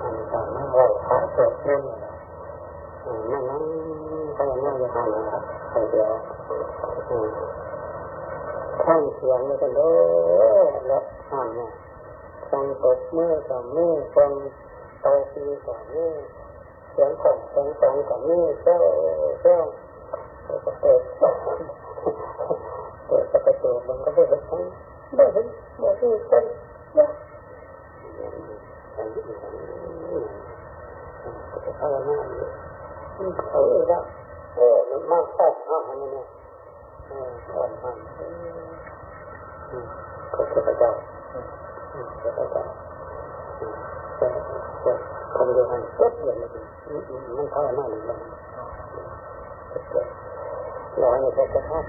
อันนี้ก็ไม่ไหวพระเกิดขึ้นนั่นนั้นก็ยังไม่ได้ทำนะครับคนเดียวท่องเสียงเลยกันเด้อแล้วอ่านเนี่ยฟังตบมือกับมือฟังโตปีกับมือเสียงของเสียงตรงกับมือเจ้าเจ้าเปิดเปิดประตูมันก็เปิดทั้งเปิดเปิดที่เป็นเย อะเขาหน้าเขาเออละเออมันมากแค่ห้าอันนี้เนี่ยเอออ่อนมันก็เทพเจ้าเทพเจ้าคนเดียกันปุ๊บเลยมันเข้าหน้าหนึ่งมันร้อยเนี่ยจะทัก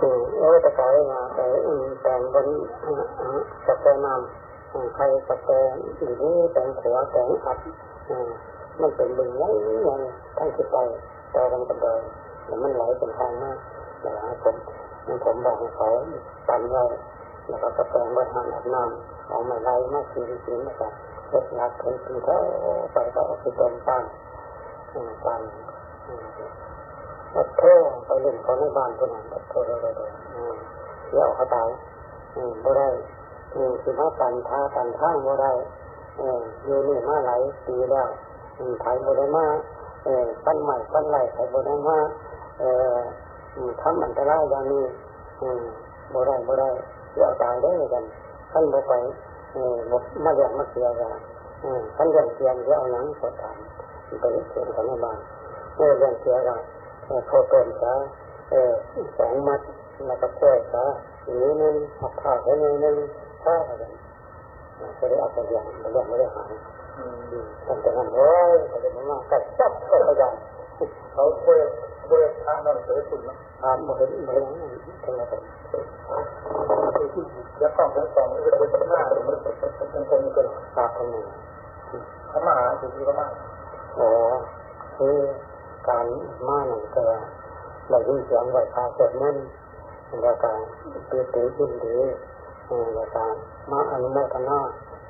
อืมแล้วจะกลายมาแต่แต่งบนสเปรน้ำ ใครสเปรย์อีกนี่แต่งหัวแต่งอัดมันเป็นบึงไหลยังทั้งสิบไปแต่กันกันเลยแล้วมันไหลเป็นทางมากแต่ผมมันผมบอกให้เขาตันไว้แล้วก็สเปรย์ไว้ทางอาบน้ำเอาไม่ไหลมากจริงจริงนะครับเล็กนักเป็นถึงเทาไปก็เอาไปเติมตั้งตั้งวัดเท่ไปเล่นเขาในบ้านคนนั้นวัดเท่เลยเลยเดี๋ยวเขาตายบ่ได้ คือมาตันท่าตันท่างบ่ได้เอออยู่นี่มาหลายปีแล้วไทยบ่ได้มาเออปั้นใหม่ปั้นไหลไทยบ่ได้มาเออทำอันตรายอย่างนี้บ่ได้บ่ได้เดี๋ยวตายได้กันขั้นบ่ไปเออมาเรียนมาเสียกันขั้นเรียนเสียนเดี๋ยวเอาหนังสดถามไปเสียนกันในบ้านเออเรียนเสียกันเขาต้นซะเออสองมัดแล้วก็กล้วยซะนี้นึงหักผ้าแค่นึงนึง ผ้าอะไรก็ได้อาไปเรียนเรียนไม่ได้หายทำแต่นั้นโอ้ยก็เลยมากัดจับก็พยายามเขาเปิดเปิดทางนั้นเสียคุณนะอ่านมาเห็นมาเห็นทั้งหมดยักษ์ต้องทั้งสองนี่เป็นหน้าเป็นเป็นคนกันตาคนหนึ่งเขามาหาสิ่งที่เขามาโอ้คือการมาหนึ่งก็เรายินเสียงไหวพาเกิดนั่นแล้วการเตีตียินดี แล้วการมาอนุโมทนา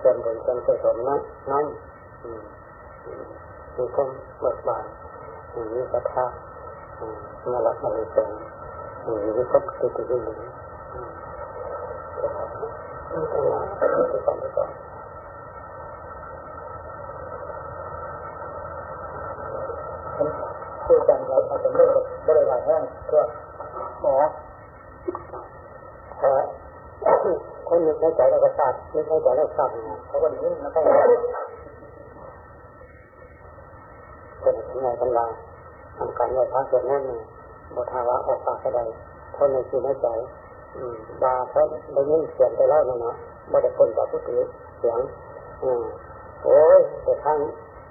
เกินบนเกินกุศลนั้นนั่นมีความเบิกบานมีศรัทธาน่ารักน่าสงมีความติดติดอนก่อนคุยกันเราอาจจะเลิกบริวารแห้งก็หมอ คนนึกในใจเราก็ทราบนึกในใจเราทราบเขาก็ดีนี่นะครัเป็นยังไงกันบ้างทำการไหว้พระสวดมนต์บทาวะออกปากก็ได้เท่าในคือในใจบาเขาะได้ยินเสียงไปแล้วนะเนาะบ่ได้คนจากผู้ถือเสียงอืโอ้ยแต่ทั้ง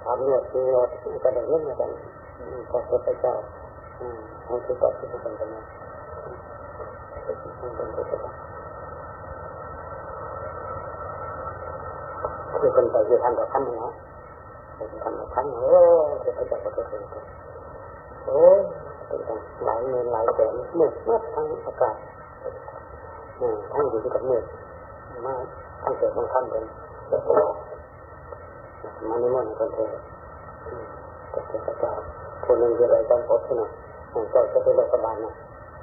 ถามหนวดมีหนวดก็ได้ยินเหมือนกันพอพระเจ้าให้คือตอบที่เป็นกันนะ คือคนไปอยู่ทางกับท่านเนะเป็นทางกับท่านโอ้เทพเจ้าก็เทพเจ้าโอ้เป็นหลายเงินหลายแสนหมึกมัดทั้งอากาศทั้งดินกับเมือมาทั้งเกิดทั้งท่านเป็นมานิมนต์คนเทพเทพเจ้าคนหนึ่งจะได้จำพดที่ไหนเจ้าจะเป็นรัฐบาลนะ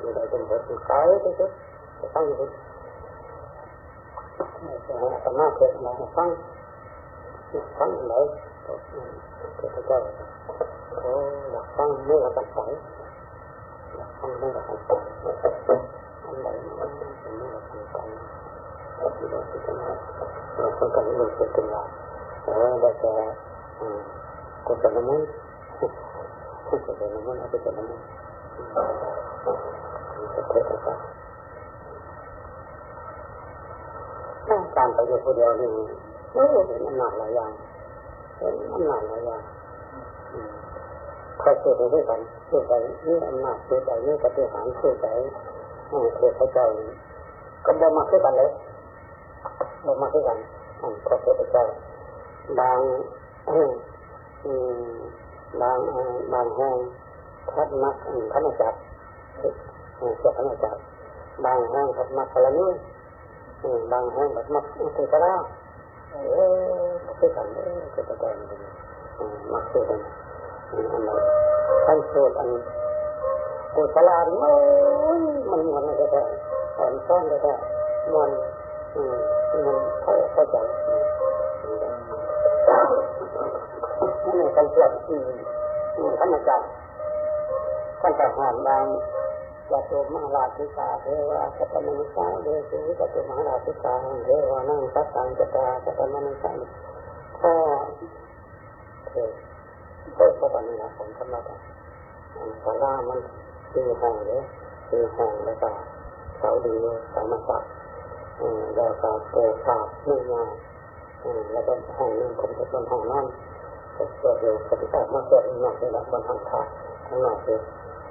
จะได้จำพดที่ไกลที่สุดจะตั้งอยู่สามารถเกิดมาฟัง ฟังไหนเทพเจ้โอ้อยากฟังเมื่อกันใสอยากฟังเมื่อกันใสอันไหนมันเมื่อกันใสที่เราพิจารณาเราต้องการให้มันเกิดขึ้นมาเออได้แก่กุศลมุนกุศลมุนอกุศลมุนเทพเจ้าการไปอยู่คนเดียวนี่ โอ้เป็นอำนาจหลายอย่างเป็นอำนาจหลายอย่างคอยเกิดด้วยกันเกิดไปนี่อำนาจเกิดไปนี่ปฏิหารเกิดไปเทพเจ้าใจก็บ่มาคือกันเลยบ่มาคือกันพระเทพเจ้าบางบางบางแห่งทัดนักท่านจักรเจ้าท่านจักรบางแห่งทัดนักพลนี้บางแห่งแบบมักอุตตระ เออคือกันเออจะแสดงเป็นมักคือกันอันนั้นท่านโสดอันกุศลานมันมันมันอะไรแท้สอนซ้อนแท้มันมันเข้าเข้าใจนั่นเองการสวดท่านอาจารย์ท่านทหารบาง วัตุมหาราชิกาเทวาสัตมนุสาเดสุวัตุมหาราชิกาเทวานังสัตตังจตาสัตมนุสาข้อเทเพื่อพระนิลาของธรรมะสารามันคือห้องเลยคือห้องแล้วก็เสาดีสามศักดิ์แล้วก็เปิดฉากนึ่งงานแล้วก็ห้องนึงผมจะเป็นห้องนั่นเกิดอยู่ปฏิบัติมาเกิดหนักเลยละบนทางขาข้างนอกคือ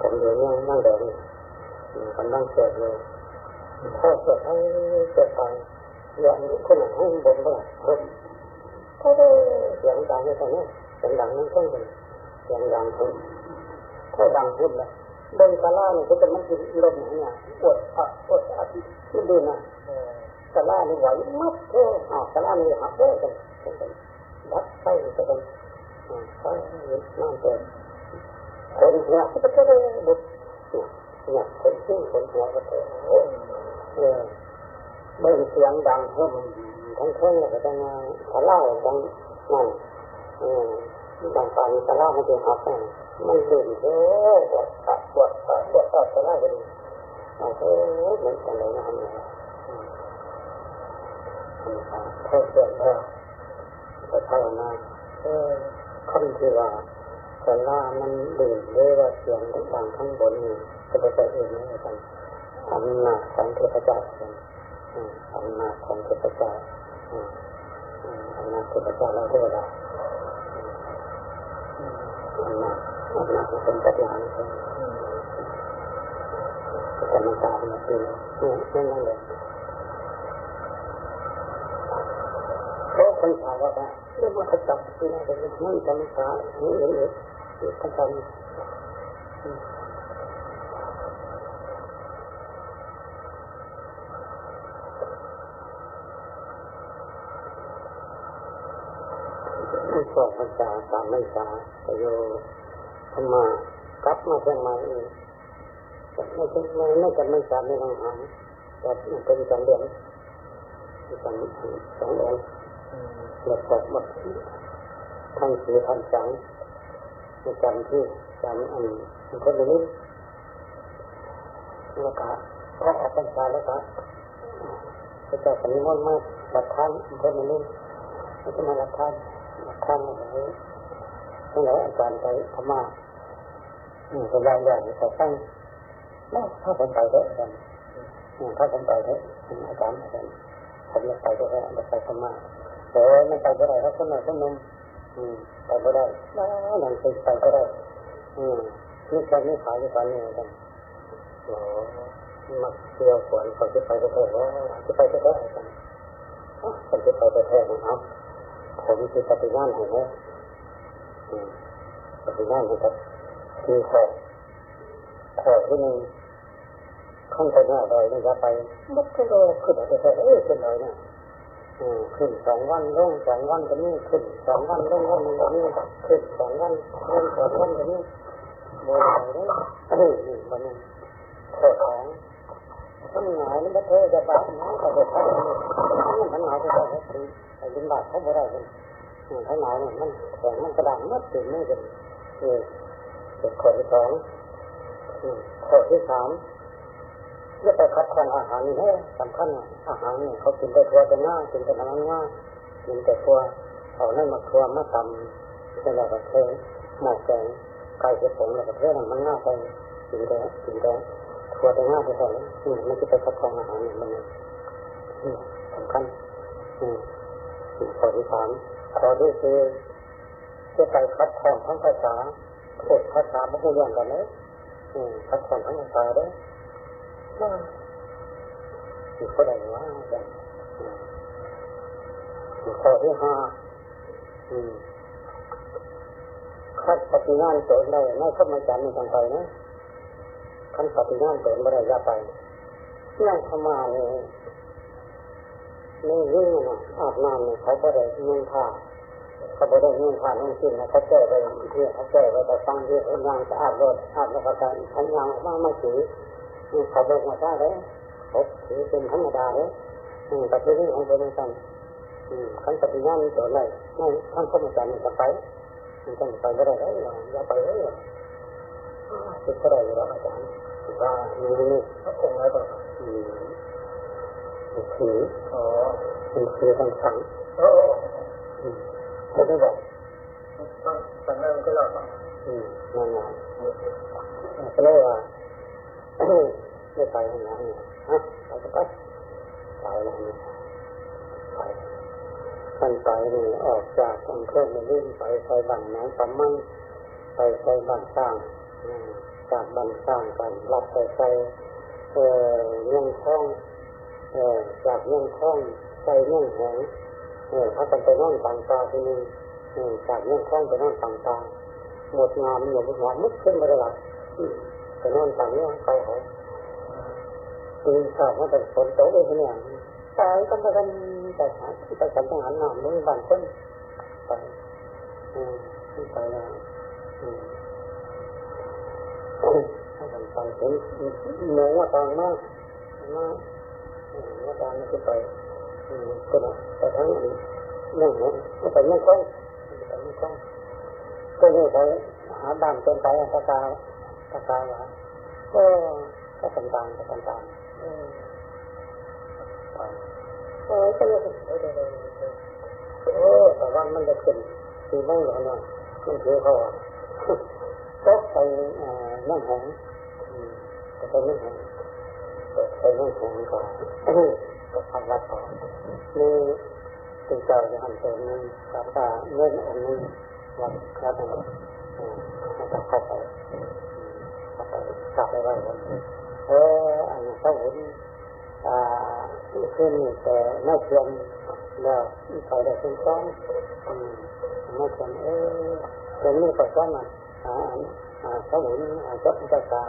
ผมเดี๋ยวนี้นั่งเดิน กำลังเกิดเลยถ้าเกิดให้เกิดไปอย่างคนหนให้บนบ้างคนก็ได้เสียงดังในตอนนี้เสียงดังนั่นก็เป็นเสียงดังคนถ้าดังพูดละเดินตลาเนี่ยก็จะมันกินลมเนี่ยปวดอัดปวดอัดไม่ดูนะตลาดนี่ไหวมัดเท่อ้าวตลาดนี่หักเลยกันดัดใส่กันใส่น้ำเต็มคนหัวก็จะได้บุก เนี่ยคนชื่อคนหัวก็จะเออเบิ่เสียงดังเพิ่มทั้งเครื่องแล้วก็ทั้งตลาดังนั่นเออดังปานตลามันจะหักมันดื่มเท่ปวดขาปวดขาปวดขาตลาดเลยโอ้โหเหมือนกันเลยนะเนี่ยเท่าเกิดแล้วก็เท่านั้นเออคำที่ว่าสลามันดื่มหรือว่าเสียงดังข้างบนนี่ จะไปใส่เองไม่ได้อำนาจของเทพเจ้าอำนาจของเทพเจ้าอำนาจเทพเจ้าเราเรียกว่าอำนาจอำนาจเป็นปฏิหารกรรมการมาตีนี่นั่นเลยเพราะคนถามว่าเรื่องว่าเขาจับที่นั่นเป็นนั่นกรรมการนี่เห็นเลยเขาจำที่สอบภาษาสามไม่ ษาแต่โยธรรมากลับมาเชียงใหม่เองไม่ใช่ไม่ไม่กันไม่ษาไม่ต้องหาแต่เป็นสองเดือนสองสองเดือนแล้วสอบมดทั้งสี่พันสังในการที่การอันคนนี้แล้วก็พอออกพรรษาแล้วก็พระเจ้าสนิมนต์มาบัดท่านคนนี้แล้วก็มาบัดท่านท่านอะไร ทั้งหลายอาจารย์ไปพม่าอืมสบายใหญ่แต่ตั้งไม่ถ้าผมไปได้กันถ้าผมไปได้อาจารย์อาจารย์ผมอยากไปได้อยากไปพม่าแต่ไม่ไปก็ได้เพราะคนหนึ่งคนนึงอืมไปก็ได้แล้วนังสือไปก็ได้ อืมนี่แค่นี้ขายอยู่ตอนนี้กันโอ้มักเที่ยวฝนเขาจะไปก็ได้ว่าจะไปก็ได้กันคนจะไปก็ได้นะครับผมคือปฏิญาณให้ไหมปฏิญาณให้กับคือขอขอที่หนึ่งข้างไปหน้าดอยนี่จะไปมัดก็รอขึ้นอะไรแค่เอ้ยขึ้นเลยเนี่ยขึ้นสองวันลงสองวันก็นี่ขึ้นสองวันลงวันก็นี่ขึ้นสองวันลงสองวันก็นี่โมยไปเลยเอ้ยนี่วันนี้ขอของมันหงายมันเธอจะบาดน้องก็จะทำมันหงายไปได้คือไอ้ยินบาดเขาไม่ได้เลย ข้างในเนี่ยมันแข็งมันกระด้างมัดถึงนี่กันเออเป็นข้อที่สองข้อที่สามจะไปคัดครองอาหารนี่แน่สำคัญอาหารเนี่ยเขากินแต่ทัวแต่ง่ากินแต่น้ำง่ากินแต่ทัวเอานั่นมาทัวมาตำเป็นอะไรแบเทหมอกแกงไก่เห็ดผงอะไรแบบเทนั้นมันง่าไปกินแต่กินแต่ทัวแต่ง่าไปแทนนี่มันจะไปคัดครองอาหารเนี่ยมันสำคัญอืมข้อที่สาม ข้อที่สี่จะไปคัดครองทั้งภาษาเอกภาษาไม่ใช่เรื่องกันเลยคัดครองทั้งภาษาด้วยว่าอีกคนใดว่ากันข้อที่ห้าคัดปฏิญาณตนได้ไม่เข้ามาจันในทางไปนะขั้นปฏิญาณตนไม่ได้ยาไปนั่องเข้ามาเนี่ย ไม่ยิ่งนะอาบน้ำเนี่ยเขาไม่ได้นุ่งผ้าเขาบอกได้เงินผ่านเงินสิ้นนะเขาแก้ไปที่เขาแก้ไปแต่ฟังที่เขายางสะอาดรถอาบแล้วก็การเขายางบ้างไม่ถือเขาบอกมาได้เลยเขาถือเป็นธรรมดาเลยแต่ที่นี่ของเป็นกันขันปฏิญาณตัวไหนไม่ท่านก็มาจันจะไปมันจะไปไม่ได้เลยอย่าไปเลยคิดก็ได้แล้วอาจารย์ว่ามีนี่พระองค์อะไร บ้างอืมถืออ๋อถือทางสังโอ้เขาได้บอกต้องแต่งงานก็แล้วมั้งอืมนั่นแหละก็เลยว่าไม่ไปทางนั้นฮะไปก็ไปไปแล้วนี่ไปท่านไปนี่ออกจากอำเภอมาลื่นไปไปบ้านน้องสำมันไปไปบ้านสร้างจากบ้านสร้างกันรับไปไปเอ่อเรื่องข้องเอ่อ จากเรื่องข้องไปเรื่องแหงเออถ้ากันไปนั่งต่างตาทีนึงเออจากเรื่องข้องไปนั่งต่างตาหมดงานหมดงานมุดขึ้นมาเลยล่ะไปนั่งต่างเรื่องไปหอตีสาวว่าเป็นฝนตกเลยเนี่ยตายก็ไปกันไปหาไปกันทหารหนามนี่บ้านคนไปอืมไปแล้วอืมไปเห็นหมูว่าตางมากมาก ว่าตางนี่คือไปอืมก็นะไปทั้งนี้นั่งหัวไปนั่งกล้องไปนั่งกล้องก็นี่ไปหาบ้านเป็นไปตะกาตะกาว่าก็ก็ต่างๆก็ต่างๆเออไปเออก็เลยเออเออเออแต่ว่ามันจะขึ้นคือไม่หรอกนะมันคือเขาอะก็ไปนั่งหงก็ไปนั่งหง ไปนั่งหงก่อนก็ทำวัดต่อนี่ตึงเจ้าจะหันตัวนึงกับตาเล่นองค์นึงวัดพระธรรมให้กับเข้าไปเข้าไปกลับไปไว้วันเอออันนี้เขาเห็นอ่าขึ้นแต่ไม่เทียมแล้วเขาได้เป็นก้อนไม่เทียมเออเป็นนี่ก็ก้อนอะอ่าเขาเห็นอ่าจับจับตา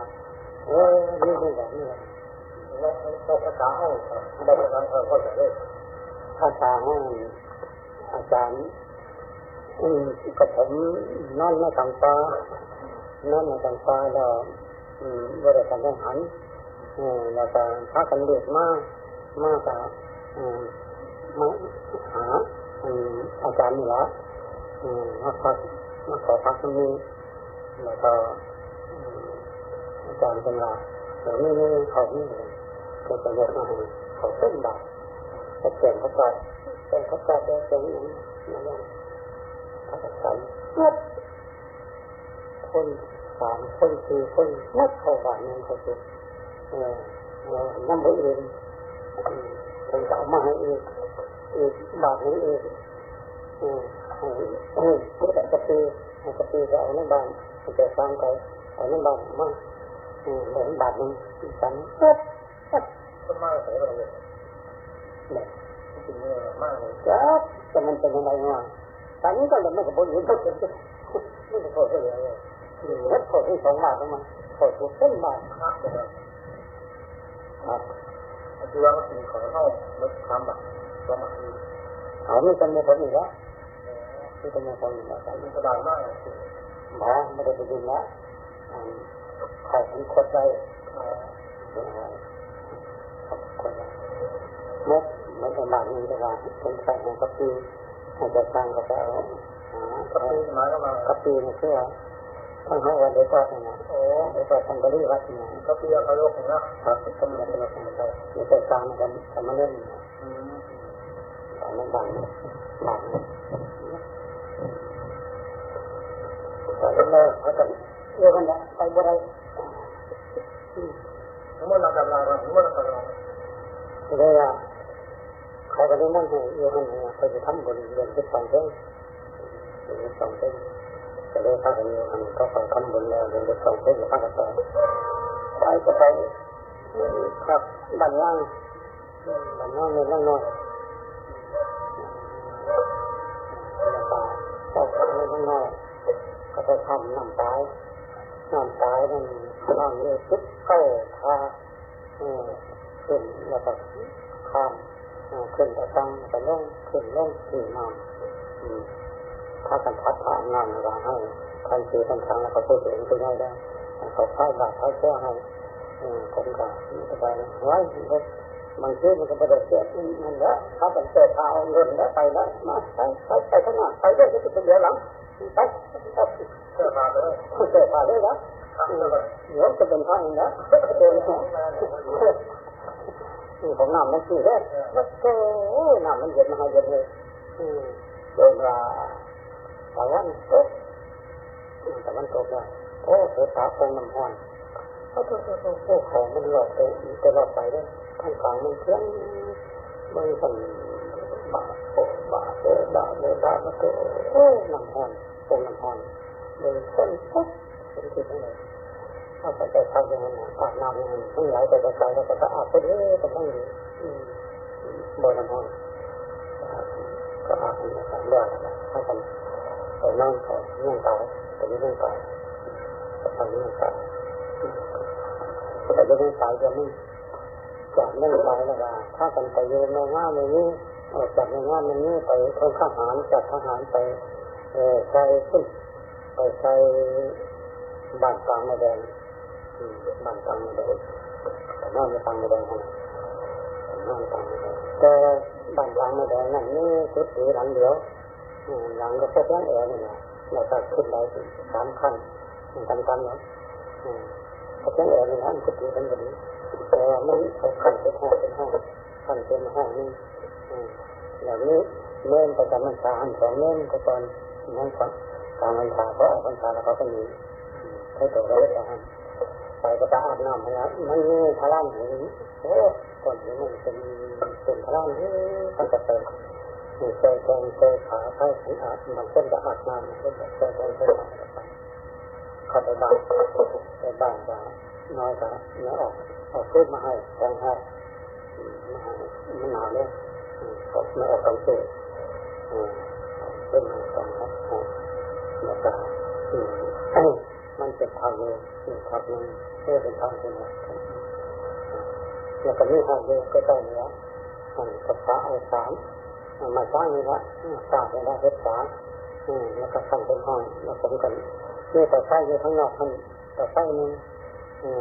เออนี่เป็นแบบนี้ แล้วก็ภาษาห้องได้ประการเข้าใจเลยภาษาห้อาจารย์อืมกับผมนอนในตังฟ้านอนในตังฟ้าแล้วอืมบริการทหารเออแล้วก็พากันเดือดมากมากกับอืมมาหาอืมอาจารย์นี่ละอืมมาพักมาขอพักตรงนี้แล้วก็อาจารย์เป็นว่าเดี๋ยวนี้นี่เขานี่เลย ก็จะยกมาให้เขาเส้นบาทก็เปลี่ยนเขาก่อนเปลี่ยนเขาก่อนเดี๋ยวเป็นอย่างนี้นะเขาจะใส่เมื่อคนสามคนสี่คนนัดเข้าบ้านนั่นเขาจะเออเออน้ำมือเองเป็นเก่ามาให้เองเอีกบาทนึงเองเออเออก็แต่กะปีกะปีก็เอาน้ำบานจะฟังเขาเอาน้ำบานมาเออเหมือนบาทนึงกันเอ๊ะ ก็มากใส่เราเลยนี่ยจริงเนี่ยมากเลยครับแต่มันเป็นยังไงวะตอนนี้ก็เลยไม่กับบุญอยู่ก็เป็นไม่ได้โทษเลยวัดโทษที่สองบาททำไมโทษถูกเส้นบาทคักเลยครับครับคือว่าสิ่งของเข้ามันทำแบบประมาณนี้เอาไม่เป็นมงคลอีกแล้วไม่เป็นมงคลอีกแล้วมันสบายมากเลยหมอไม่ได้ไปดูแล้วใครเป็นคนใด คนใดมื่อเมื่อบาทนึงจะว่าเป็นใครของกระปีอาจจะสร้างก็จะเอาหาก็คือหมายก็มากระปีนี่คือต้องให้วันเดียวกันนะโอ้เดียวก็ทำบริวัติเนี่ยก็เพียร์พยกนะครับก็มีอะไรกันไปมีแต่การกันทำมาเล่นอืมตอนนั้นบางบางตอนนั้นเลยเขาจะเรื่องกันไปบ่ได้ทั้งหมดเราดำลากันทั้งหมดเราดำลา เลยอะเขาก็ได้มั่นให้เรื่องนั้นเขาจะทำบนเดือนที่สองเดือนเดือนสองเดือนก็เลยพากันอยู่กันก็เขาทำบนแล้วเดือนที่สองเดือนพากันต่อไปก็ไปครับบ้านล่างบ้านล่างเนี่ยล่างน้อยก็ทำไม่ได้ก็ไปทำน้ำตายน้ำตายนั่นน้ำเลยทุกเข้าพา ขึ้นแล้วก็ข้ามขึ้นไปฟังไปลงขึ้นลงขึ้นน้ำถ้ากันพัดผ่านงานเราให้ทันทีทันครั้งแล้วก็พูดเองไปได้ได้เขาพ่ายบาดพ่ายเชื่อให้ผมก็ไม่ได้ไว้บางทีมันก็ไม่ได้เสียนั่นแหละถ้าเป็นเสียทางเงินแล้วไปแล้วมาไปไปไปข้างหน้าไปด้วยที่เป็นเดือดหลังไปไปเสียมาเลยเสียมาเลยนะเดี๋ยวจะเป็นท่านนะโดน ผมน้ำมันสีเลยมันโอ้น้ำมันเย็นมาเย็นเลยโดนว่าตะวันตกตะวันตกเลยโอ้เสือตาคงน้ำห้อนโอ้โหโอ้โหของมันหลอกไปจะหลอกไปด้วยท่านกลางมันเพี้ยนมันสั่นบาโอบาเอบาเอบามันก็โอ้น้ำห้อนคงน้ำห้อนเลยเส้นปุ๊บเป็นที่ตรงไหน เอาไปไปทำยังไงอาบน้ำอยังไงไม่ไหลายไปไกลแล้วก็อาบไปเรื่อยๆก็ต้องบ่อน้ำห้อนก็อาบน้ำเลือดถ้าทำไปนั่งไปนั่งตายไปนั่งตายไปทำนั่งตายแต่จะนั่งตายจะไม่จากนั่งตายแล้วก็ถ้ากันไปโยนในง่ามในนี้ออกจากในง่ามในนี้ไปคนทหารจากทหารไปเออใส่ขึ้นไปใส่บ้านกลางมาแดง บ้านกลางมาแดงแต่นั่งในกลางมาแดงนะนั่งกลางมาแดงแต่บ้านกลางมาแดงนั่นนี่ชุดสีหลังเดียวหลังก็พบแล้วแอร์นี่แหละแล้วก็ขึ้นได้สามขั้นกันกันเนาะพบแล้วแอร์นี่นะมันก็ถือกันพอดีแต่ไม่เขาขั้นเป็นห้องเป็นห้องขั้นเป็นห้องนี่อย่างนี้เมื่อประจำมันชาหันสองเมื่อก็ตอนนั่งฟังกลางวันชาก็ออกวันชาแล้วเขาก็มีให้ตัวเราได้หัน ไปก็จะอาบน้ำนะครับมันมีพลังอย่างนี้โอ้ก่อนนี้มันเป็นเป็นพลังที่ตั้งแต่เป็นเจอแกงเจอขาใช้ขันอาบบางคนจะอาบน้ำบางคนจะเจอแกงเจอขาข้าไปบ้านไปบ้านจะน้อยจะเนื้อออกเอาฟืนมาให้แกงให้มันหนาวเลยก็ไม่ออกต้องซื้อฟืนมาแกงให้แล้วก็มันเป็นทางเลยทางนึง เพื่อเป็นทางเป็นแล้วก็มีทางเดียวก็ได้เนื้อกับพระเอาสามมาสร้างนี่ละสร้างได้เฮ็ดสาแล้วก็สั่งเป็นห้องแล้วผมกันนี่ต่อไส้อยู่ข้างนอกมันต่อไส้นึง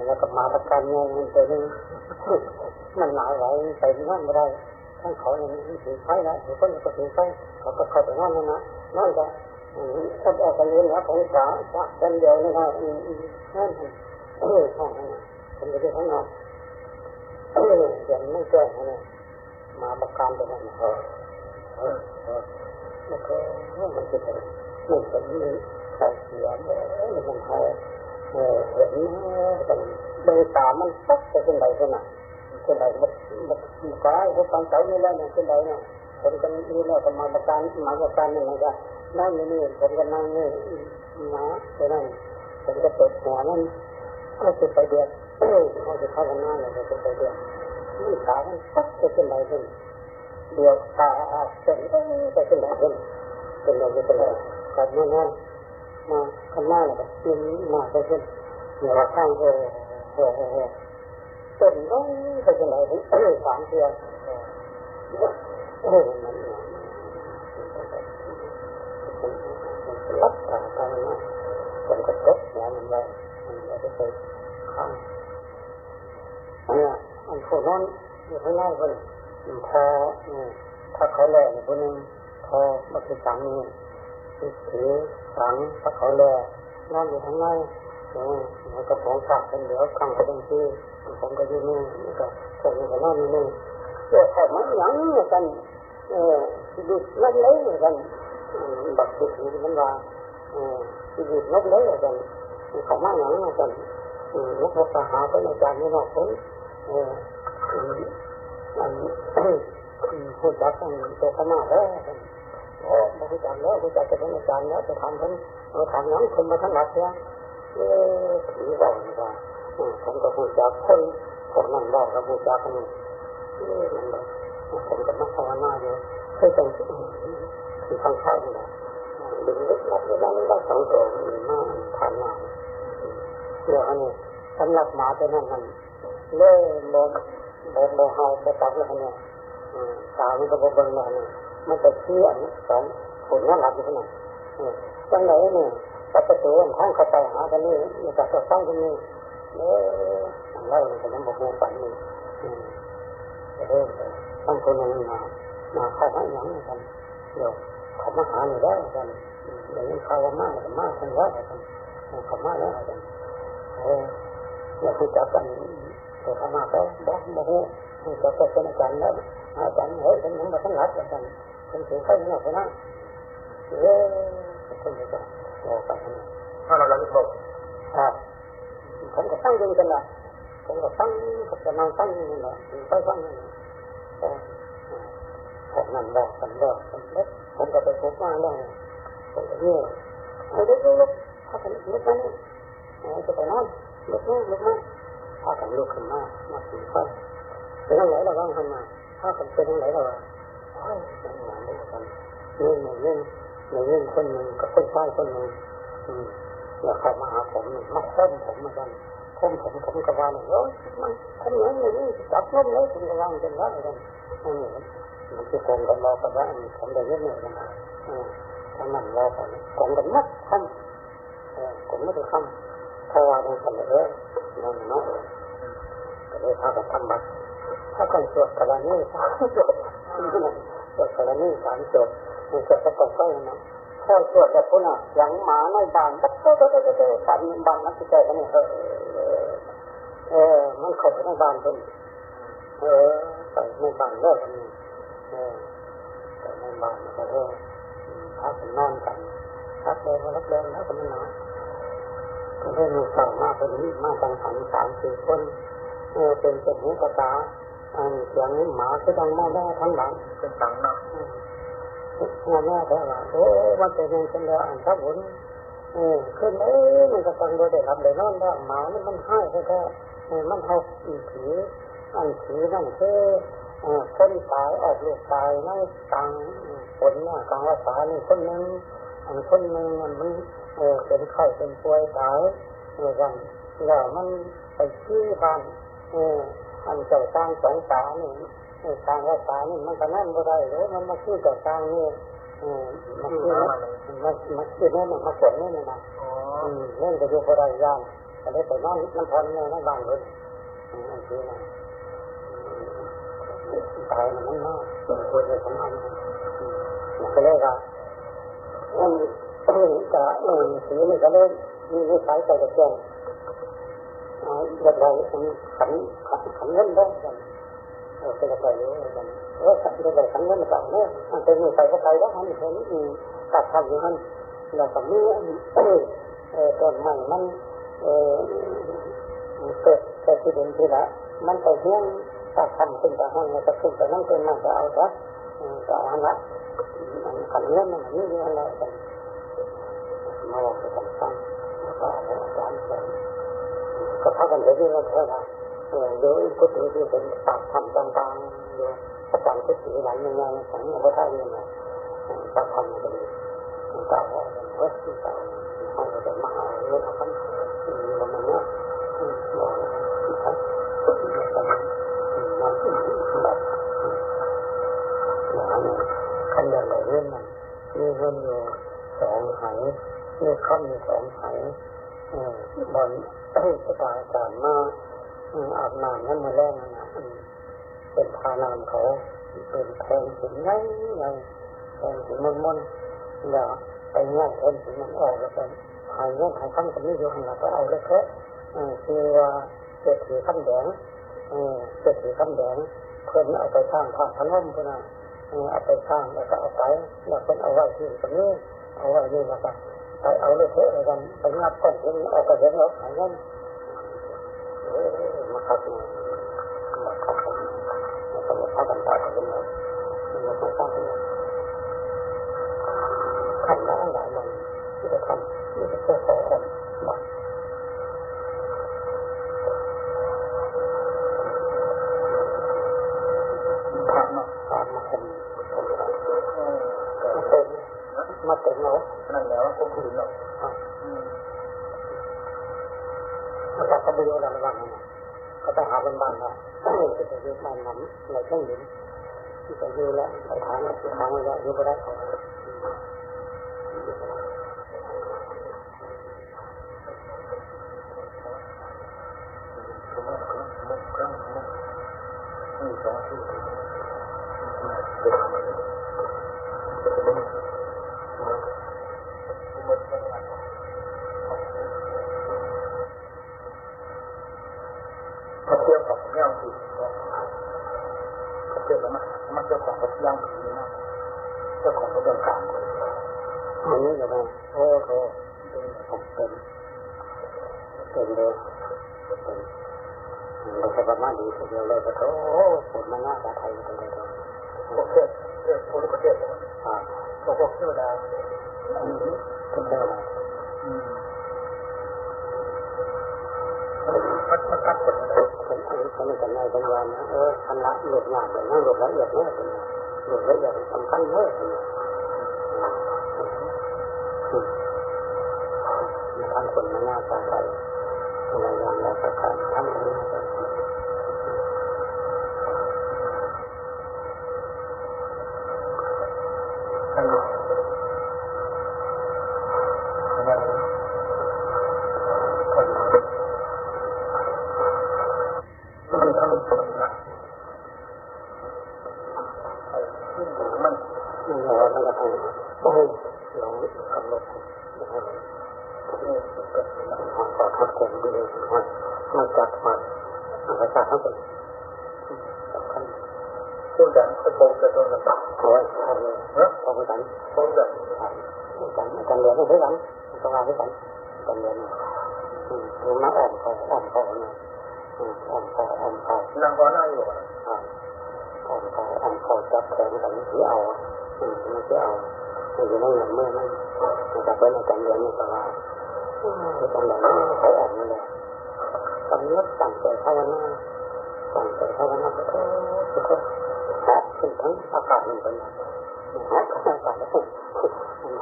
แล้วก็มาตะการงงมันตัวนึงมันหนาวไหลไปนั่นไม่ได้ทั้งเขาอย่างนี้ถือไฟแล้วถือคนก็ถือไฟเขาก็เข้าไปนั่นนะนะนั่นก็ถ้าออกไปเรียนแล้วผมสาสักกันเดียวนี่ครับนั่น เออห้องนั้นผมจะไปข้างนอกเออเดี๋ยวไม่แจ้งนะมาประกันไปนั่นเออเออเออแล้วก็มันจะเป็นมันจะมีใส่เสียงเออมันใครเออเห็นมันโดยตามันสักจะเป็นไรขนาดเป็นไรมันมันกลายเขาฟังใจไม่ได้เนี่ยเป็นไรเนี่ยผมกันนี่แล้วก็มาประกันมาประกันนี่มันก็นั่งนี่ผมก็นั่งนี่มาไปนั่งผมก็เปิดหัวนั่น ก็จะไปเดือดเออเขาจะเข้ากันหน้าเลยจะไปเดือดนี่ขามันสักจะเป็นไรขึ้นเดือดตาอาเส้นจะเป็นไรขึ้นเป็นไรจะเป็นอะไรกัดนั่นนั่นมาข้างหน้าเลยก็ยินมาไปขึ้นเหนือข้างเออเออเออเป็นต้องจะเป็นไรขึ้นเออสามเทียนเออมันรับตาไปนะผมก็ตกหัวมันไว้ จะไปข้างเนี่ยอันพวกนั้นอยู่ข้างนอกคนพอถ้าเขาแล่คนนึงพอมาคือสังนี่ถือสังถ้าเขาแล่นอนอยู่ข้างในมันก็ของฝากเป็นเหลือข้างก็เป็นที่ผมก็ยู่นี่มันก็ผมก็นอนอยู่นี่เพื่อแค่มันยังกันเออดูนั่นเลยกันบักติดมันว่าชีวิตลบเลยกัน เขามาอย่างนั้กันนักภาษาหาเป็นอาจารย์นี่นอกคนอันผู้จักตัวขมาแล้วโอ้ผู้จักแล้วผู้จักจะเป็นอาจารย์แล้วจะทำทั้งเราทำนั้นคนมาทั้งหลักเนี่ยเออถือว่าว่าผมก็ผู้จักคนคนนั้นบอกกับผู้จักคนี่มันแบบผมก็มาภาวนาอยู่เคยเป็นที่ข้างข้างนี่แหละดึงลึกลับแล้วไม่ได้สองตัวมาผ่านมา เรื่องนี้สำหรับหมาตัวนั้นมันเล่โมโมโมเฮาไปตักแล้วเนี่ยตามันก็บเบิ่งมาเนี่ยมันจะเชื่ออันสองคนนั้นหลับอยู่ขนาดจังไหนเนี่ยประตูทางเข้าไปหากันนี่มันจะตั้งกันนี่เออเราเป็นน้ำบอกว่าฝันนี่เออต้องคนนึงมามาเข้าหาอย่างนี้กันเดี๋ยวเขามาหาหนูได้กันเดี๋ยวนี้เขาว่ามากกันมากคนว่ากันเขามาแล้วกัน เออเราคือจับกันแต่เขามาก็บอกบอกจะเป็นอาจารย์แล้วอาจารย์เฮ้ยผมมาทั้งหลักกันเป็นถึงขั้นนี้คนนั้นเออคนจะบอกกันถ้าเราลึกบอกครับผมก็ฟังดูกันละผมก็ฟังผมก็นั่งฟังนี่แหละไปฟังนี่ผมนั่นบอกกันบอกกันเล็กผมก็ไปพบมาแล้วผมก็เนี่ยเฮ้ยลุกลุกถ้ากันลุกมานี่ จะไปนอนลุกลุกลุกมาถ้ากันลุกขึ้นมามาสี่คนเป็นทั้งไหนเราบ้างทำมาถ้ากันเป็นทั้งไหนเราโอ้ยเป็นงานด้วยกันเรื่องหนึ่งเรื่องหนึ่งเรื่องคนหนึ่งกับคนชายคนหนึ่งอืมแล้วเข้ามาหาผมมาค้นผมเหมือนกันค้นผมผมก็ว่าเลยโอ้ยมันทำอย่างนี้จับล้มเลยผมก็ว่างจนว่าเลยกันนี่มันคือผมกับเราก็ว่าผมได้เยอะเลยนะทั้งนั้นเราผมผมกับนักคำผมไม่ได้คำ เพราะว่ามันเป็นเรื่อนั่นเนาะก็เลยพากันทำบัตรถ้าคนสวดกรณีสามจบสวดกรณีสามจบมันจะต้องใช้เนาะข้อสวดแบบคนอะอย่างหมาในบ้านตั๊กตั๊กตั๊กตั๊กตั๊กตันบ้านนักใจกันเนี่เออเออมันเข้าไปในบ้านเพิ่นเออไปในบ้านเลิกกันเออไปในบ้านก็เออพักนอนกันพักเดินมาลักเดินแล้วก็มันหนาว ได้มีสั่งมากเป็นนี้มาจังสันสามสี่คนเออเป็นเป็นหูกระตาอันเสียงนี้หมาก็ดังมากได้ทั้งหลังเป็นตังเนาะงานแม่แต่ว่าโอ้วันเป็นเงินเป็นแล้วอันครับผมเออขึ้นเอ้มันก็ฟังโดยได้รับได้นอนแล้หมานี่มันให้แค่แค่มันเอาผีอันผีนั่นคือเออคนตายออกลูกตายในกลางฝนเนี่ยกลางวัฏนี่คนหนึ่งอันคนหนึ่งมันมัน ออเป็นไข้เป็นป่วยตายเออกันแล้วมันไปชี้บ้านเอออันเจ้าสร้างสองตานี่ทางว่าตานี่มันก็นั่นบ่ได้เลยมันมาคือกับทางนี่มันคือมันมันคือนี่มันมาสวนนี่นะอ๋ออืมเล่นก็อยู่บ่ได้ย่างก็เลยไปนอนมันพอนในในบ้านเลยอันนี้นะตายมันมากเป็นคนเลยของมันก็เลยว่า เรื่อันก็เรื่ออสีนี่ก็เลยมีวิสัยใจกระเจียงอ่าเด็กเรขันขันขันเงินได้กันเป็นอะไรรู้กันเออสัตว์เป็นอะไรขันเงินมาจากเนี่ยมันเป็นใส่เข้าไปแล้วมันเห็นตัดทำอย่างนั้นแล้วก็มีเออต้นไม้มันเออเกิดเกิดที่ดินที่ละมันไปเฮี้ยงตัดทำขึ้นไปห้องแล้วก็ขึ้นไปนั่งเป็นมันจะเอาจ้ะจะเอาละขันเงินมันนี่อะไรกัน โง่ไปต่างๆแล้วก็อะไรต่างก็พากันไปที่นั่นเท่านั้นโดยก็ถือที่เป็นปากทำต่างๆเดยประจำก็ถือหลังยังงของพระท่นยังไงปากคำเป็นต่างๆวัตถุต่างๆของจะมาเอาเรื่องคำสิ่งเนี้บอกที่ท่านนแบบอย่างนั้นขันเดินเรื่องนี้สองหาย lại lên này như hơn nhiều sọn hải như không nhiều sọn hải bọn cái tài sản mà อาบน้ำนั่นมาแรงนะเป็นทานามเขาเป็นแทงหินไงไงแทงหินมันมันอย่าไปง่ายแทงหินมันออกแล้วก็หายงี้ยหายขั้นกับนี่อยู่หันหลังก็เอาเลยแค่คือว่าเจ็ดถือขั้นแดงเจ็ดถือขั้นแดงเพื่อนเอาไปสร้างพระพนมเพื่อนเอาไปสร้างแล้วก็เอาไปแล้วเพื่อนเอาไว้ที่ตรงนี้เอาไว้นี่แล้วก็ ไปเอาลูกเสือกันไปงับต้นที่เอาไปเห็นแล้วอย่างนั้นมาขับมาขับมาขับมาขับกับมายกับมาขัมาขั Allah yang kita kan kita seseorang bah karena karena kan mati mau นั่นแล้วก็คือเนาะ maka kabulu orang orang kata hawan mana kita juga mana lagi ni ที่จะยืนละสถานสถานละยืนไปได้สองชั่ว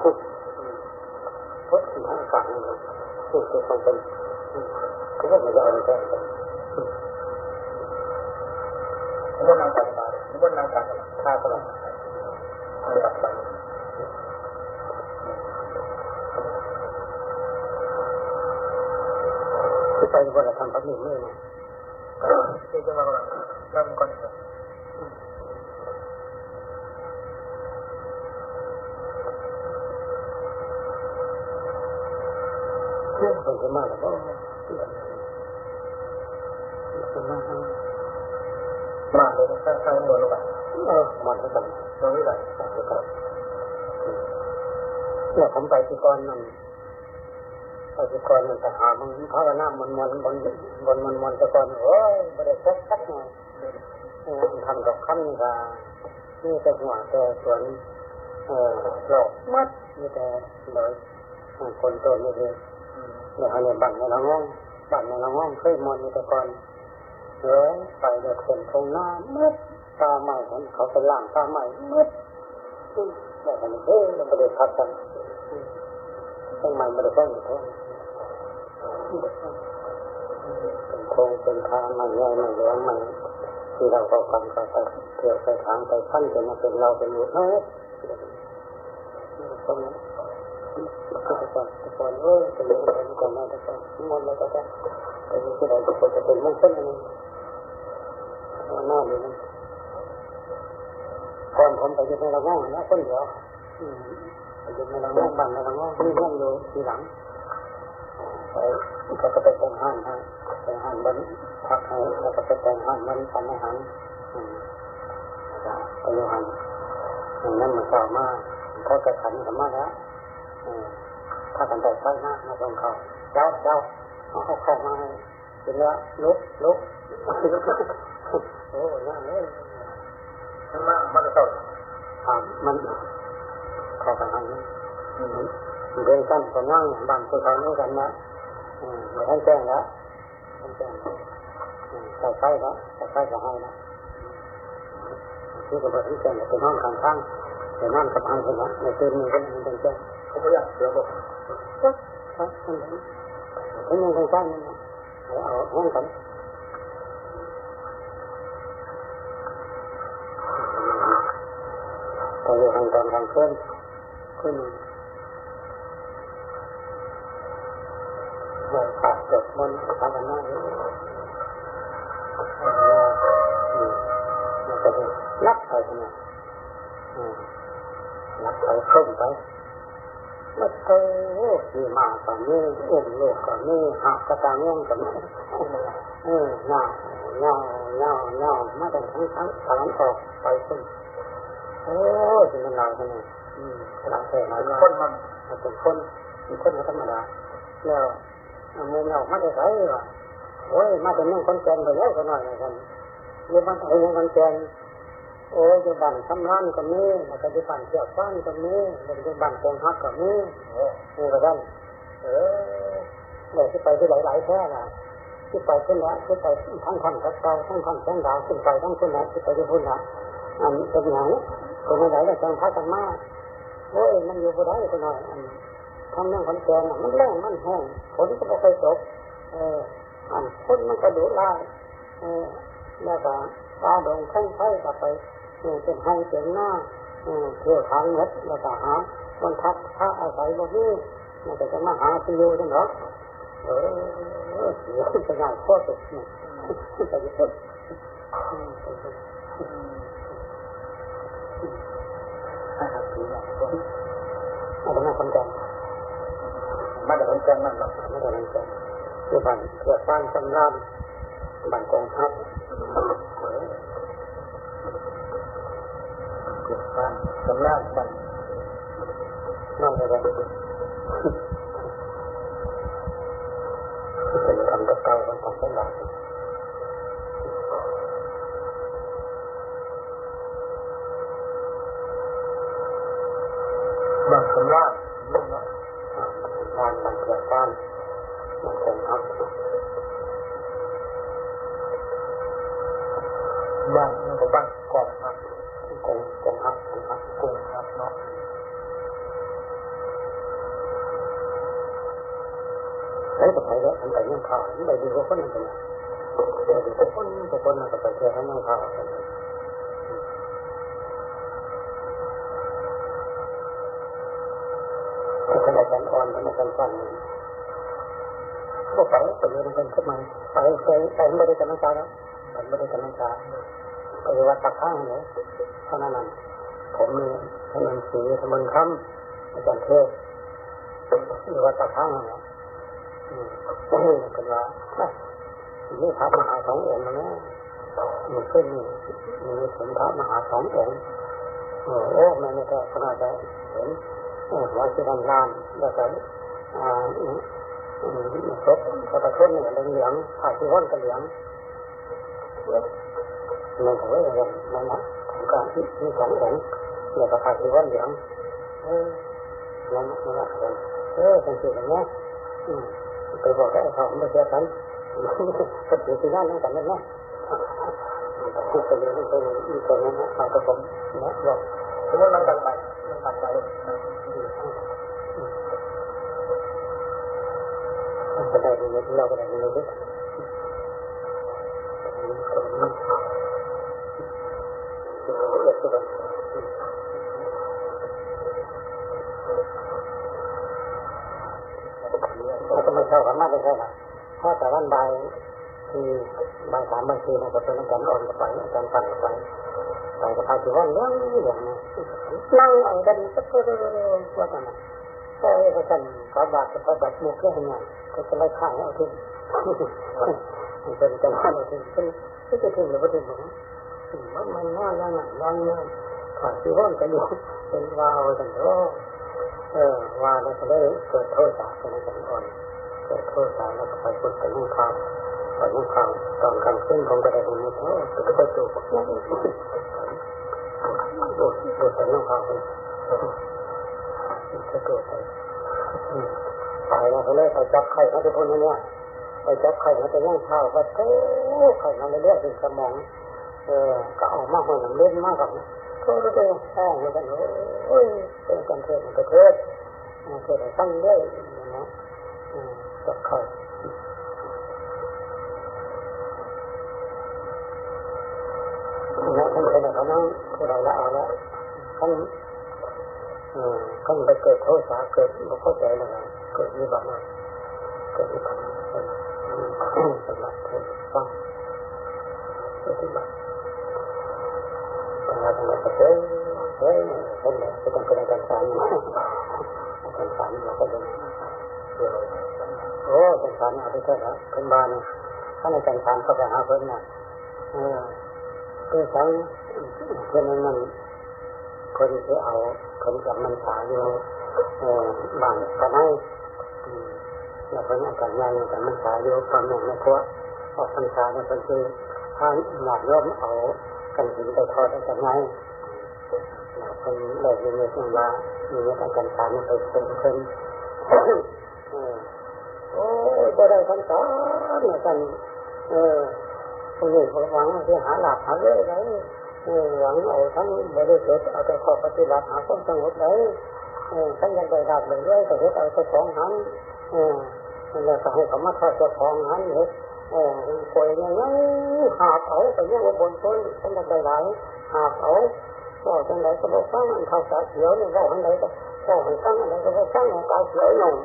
ธถึงอากาศมันคือคือความเป็นก็ว่ามันจะเอาไปแก้มันนั่งตัดบามันนั่งตัดท่าตลอดตัดบาคือไปบนธรรมพระมิตรเลยนะที่จะมาก่อนนั่งก่อน เพื่อนคนจะมาแล้วก็คนมา มาเลยสร้างสร้างมวลลงไป เออมันก็ต้อง เราไม่ได้สั่งไปก่อนเนี่ยผมไปที่ก่อนนั่นไปที่ก่อนมันจะหามึงภาวนามันมันบนบนมันมันตะก่อนโอ้ยบริษัทสักหน่อยทำกับคำนี่ก็นี่แต่หัวแต่สวนเออหลอกมัดนี่แต่โดยคนโตนี่เลย เดี๋ยวในบ้านในละง่องบ้านในละง่องเคยมอนในแต่ก่อนเฮ้ยไปเดือดเป็นทงหน้ามืดตาใหม่เห็นเขาเป็นล่างตาใหม่มืดแต่กันเฮ้ยมันไม่ได้พักกันต้องใหม่ไม่ได้ฟ้องอยู่ท้องเป็นโครงเป็นทางใหม่ใหญ่ใหม่แรงใหม่ที่เราก็ฟังก็ไปเที่ยวไปทางไปขั้นจนมาเป็นเราเป็นอยู่เฮ้ยตรงนั้นก็จะก่อนจะก่อนเออจะเรียนก่อนก่อน มนมนแล้วก็จะไปที่ไหนจะจะเป็นมงคลอะไรหน้าเลยนะก่อนผมไปยึดในละง่องนะคนเดียวไปยึดในละง่องบ้านในละง่องนี่ห้องอยู่ทีหลังไปก็จะไปแต่งห้านให้แต่งห้านบันพักให้แล้วก็ไปแต่งห้านบันทำอาหารไปอยู่หันอย่างนั้นมันเก่ามากเขาจะขันกันมากแล้วถ้ากันแต่ไฟหน้ามาตรงเขา เจ้าเจ้าเอาเข้ามาให้เป็นละลุกลุกโอ้ยน่าเลยมันมันจะต่ออ่ามันเข้ากันทางนี้เดินกันก็นั่งบางคนเขานี่กันนะอืมเดี๋ยวท่านแจ้งแล้วท่านแจ้งใส่ไฟแล้วใส่ไฟก็ให้แล้วที่ก็บอกท่านแจ้งเป็นห้องข้างๆแต่นั่งกับทางคนละในตื่นมือกันเป็นแจ้งเขาไม่อยากเสือบอก เขาเขามองข้างๆนั่นเอาเอาห้องกันตอนนี้ทางการทางเคลื่อนขึ้นเราขาดจบมันทำมันนั่งนักไปนะนักไปขึ้นไป มีมาก่อนนี่อุ้มลูกก่อนนี่หักกระตังง่วงก่อนนี่เออเงาเงาเงาเงามาแต่ทั้งทั้งตอนออกไปขึ้นโอ้ยมันลายกันเลยอืมขนาดแค่ไหนก็คนมันเป็นคนเป็นคนธรรมดาแล้วมุมเราไม่ได้ใส่หรอกโอ้ยมาเป็นเรื่องคนแก่นไปแล้วก็หน่อยกันอยู่บ้านไอ้ยังคนแก่น โอ้ยอยู่บ้านทำร้านก็มีแล้วก็อยู่บ้านเกี่ยวฟ้นก็มีแล้วก็อยู่บ้านโกงฮักก็มีโอ้นี่ก็ได้เออเดี๋ยที่ไปที่หลายๆแค่ละที่ไปขึ้นละที่ไปทั้งคำกับเกาทั้งคำแสงดาวขึ้นไปทั้งขึ้นละที่ไปที่พุ่นละอันเป็นอย่างนี้เป็นอะไรแล้วจังพักกันมากโอ้ยมันอยู่บ่ได้ก็หน่อยอันทำเรื่องคำแกงมันแรงมันแห้งฝนก็ไม่เคยตกเอออันคนมันก็ดุร้ายเออแล้วก็ตาดงแข้งไฟก็ไป เป็นให้เป็นหน้าเออเที่ยวทางเม็ดแล้วก็หาวันพักพระอาศัยบ่มีมันก็จะมาหาที่อยู่จังหรอเออเสียจะง่ายโคตรเนี่ยไปญี่ปุ่นครับผีเนี่ยคนอาจจะไม่คนแก่มาแต่คนแกงมันเนาะไม่ได้คนแก่ที่บ้านเกิดบ้านสำรานบ้านกองทัพ เกิดบ้านสำลักบ้านนอกจากนั้นเป็นคำเก่าของของสำราย บ้านสำลักเนาะ บ้านบ้านเกิดบ้านบ้านกองทัพ บ้านนี่ก็บ้านกองครับ กองกองทัพกองทัพ กุ้งครับเนาะ ใช้กับใครแล้วทำแต่เรื่องข่าว ไม่ได้ดูว่าคนนั้นเป็นอะไรดูว่าคนแต่คนนั้นก็ไปเที่ยวทั้งเรื่องข่าวกันแต่คนาจารย์อ่อนคนอาจารย์สั้นก็ไปไปเรียนกันขึ้นมาไปไปไปไม่ได้กำลังใจแล้วไม่ได้กำลังใจไปวัดตะข้างเลยเท่านั้นผมเนี่ยทำหนังสือทำมันคำอาจารย์เทศอยู่วัดตะข้างเลย อืมกันว่านี่พระมหาสององค์นะมันขึ้นมีถึงพระมหาสององค์โอ้โอ้แม่นี่ก็ขนาดจะเห็นว่าที่ดังงานแล้วก็อ่าศพพระประทุนเนี่ยเหลืองผ่าที่ห้อนกระเหลืองมันถือว่าอย่างนั้นนะของการที่มีสององค์แล้วก็ผ่าที่ห้อนเหลืองเออนั่นนั่นแหละเออเป็นสิ่งอย่างนี้อืม ไปบอกได้เขาไม่เชื่อกันก็ถือที่นั่นนั่นกันนั่นนะพูดไปเลยไปเลยอีกคนนั้นนะเอากระผมนะบอกสมมติมันตัดไปมันตัดไปก็ได้เงินเราก็ได้เงินด้วยแล้วก็ไม่เท่ากันมากไม่เลยครับเพราะแต่วันใบคือใบสามใบสี่มันก็เป็นอาจารย์อ่อนกับไปอาจารย์ปั่นกับไปไปกับพาที่ว่าเรื่องอย่างนี้นั่งอ่านกันสักเพื่องว่ากันก็เอกกันกอบาทกับแบบมุกเรื่องไงก็จะไล่ข่ายเอาทิ้งเป็นกันว่าเอาทิ้งเป็นไม่จะทิ้งหรือไม่ทิ้งหรอมันมันน่าย่างย่างย่างผ่านที่ว่ากันอยู่เป็นวาวกันโอ้เออว่าแล้วก็เลยเกิดโทษจากเป็นอาจารย์อ่อน กิดโทษจากแล้วก็ไปพูดไปนุ่งข้าวไปนุ่งข้าวตอนกลางคืนผมก็ได้ผมนี่โอ้ก็ไปจูบนั่นเองโอ้โหไปนุ่งข้าวเลยจะโกรธไปไปแล้วเขาเลยไปจับไข่เขาทุกคนเนี่ยไปจับไข่เขาจะย่างข้าวก็เต้ไข่มาเรื่อยๆถึงสมองเออก็ออกมากเหมือนเล่นมากกับก็จะเป็นแห้งเลยกันโอ้ยเป็นกันเทศกันเทศเทศตั้งเรื่อยนะ จับไข่แล้วท่านเป็นเขานั่งผู้ใดละเอาละท่านก็ไปเกิดโทษสาเกิดไม่เข้าใจเลยเกิดวิบัติเกิดวิบัติเป็นสำหรับเทศฟังปฏิบัติปัญญาธรรมะเกิดเฮ้ยเห็นเลยเป็นคนอาจารย์สารอาจารย์สารเราก็เป็นโอ้อาจารย์สารเอาไปเถอะครับเป็นบ้านท่านอาจารย์สารเขาไปหาเพิ่นนะเออคือสังเพื่อนนั้นคนที่เอาคนกับมันสายอยู่เออบ้านกันให้แล้วเพิ่นอาการใหญ่แต่มันสายอยู่ความหนึ่งในครัวออกพรรษาเนี่ยเพิ่นคือท่านหลาดย่อมเอากันหินไปทอดอาจารย์ใหญ่คนเลยมีเงินว่ามีอาจารย์สารไปเป็นเพิ่นเออ โอ้ยบ่ได้พรรษาเนี่ยกัน เออคนอื่นเขาหวังที่หาหลักหาเรื่อยไรหวังเอาทั้งบริสุทธิ์เอาแต่ขอปฏิบัติหาความสงบเลยท่านยังได้รับเลยด้วยแต่เอาแต่ของหันแล้วก็ให้เขามาทอดเจ้าของหันเลยเออป่วยยังไงหาเอาไปยังบนต้นท่านยังได้หลายหาเอาก็จังไรก็บอกฟังอันเข้าสาเขียวนี่ยบอกอันไรก็ กให้ฟังอะไรก็ฟังของตาเขียวหนุ่ม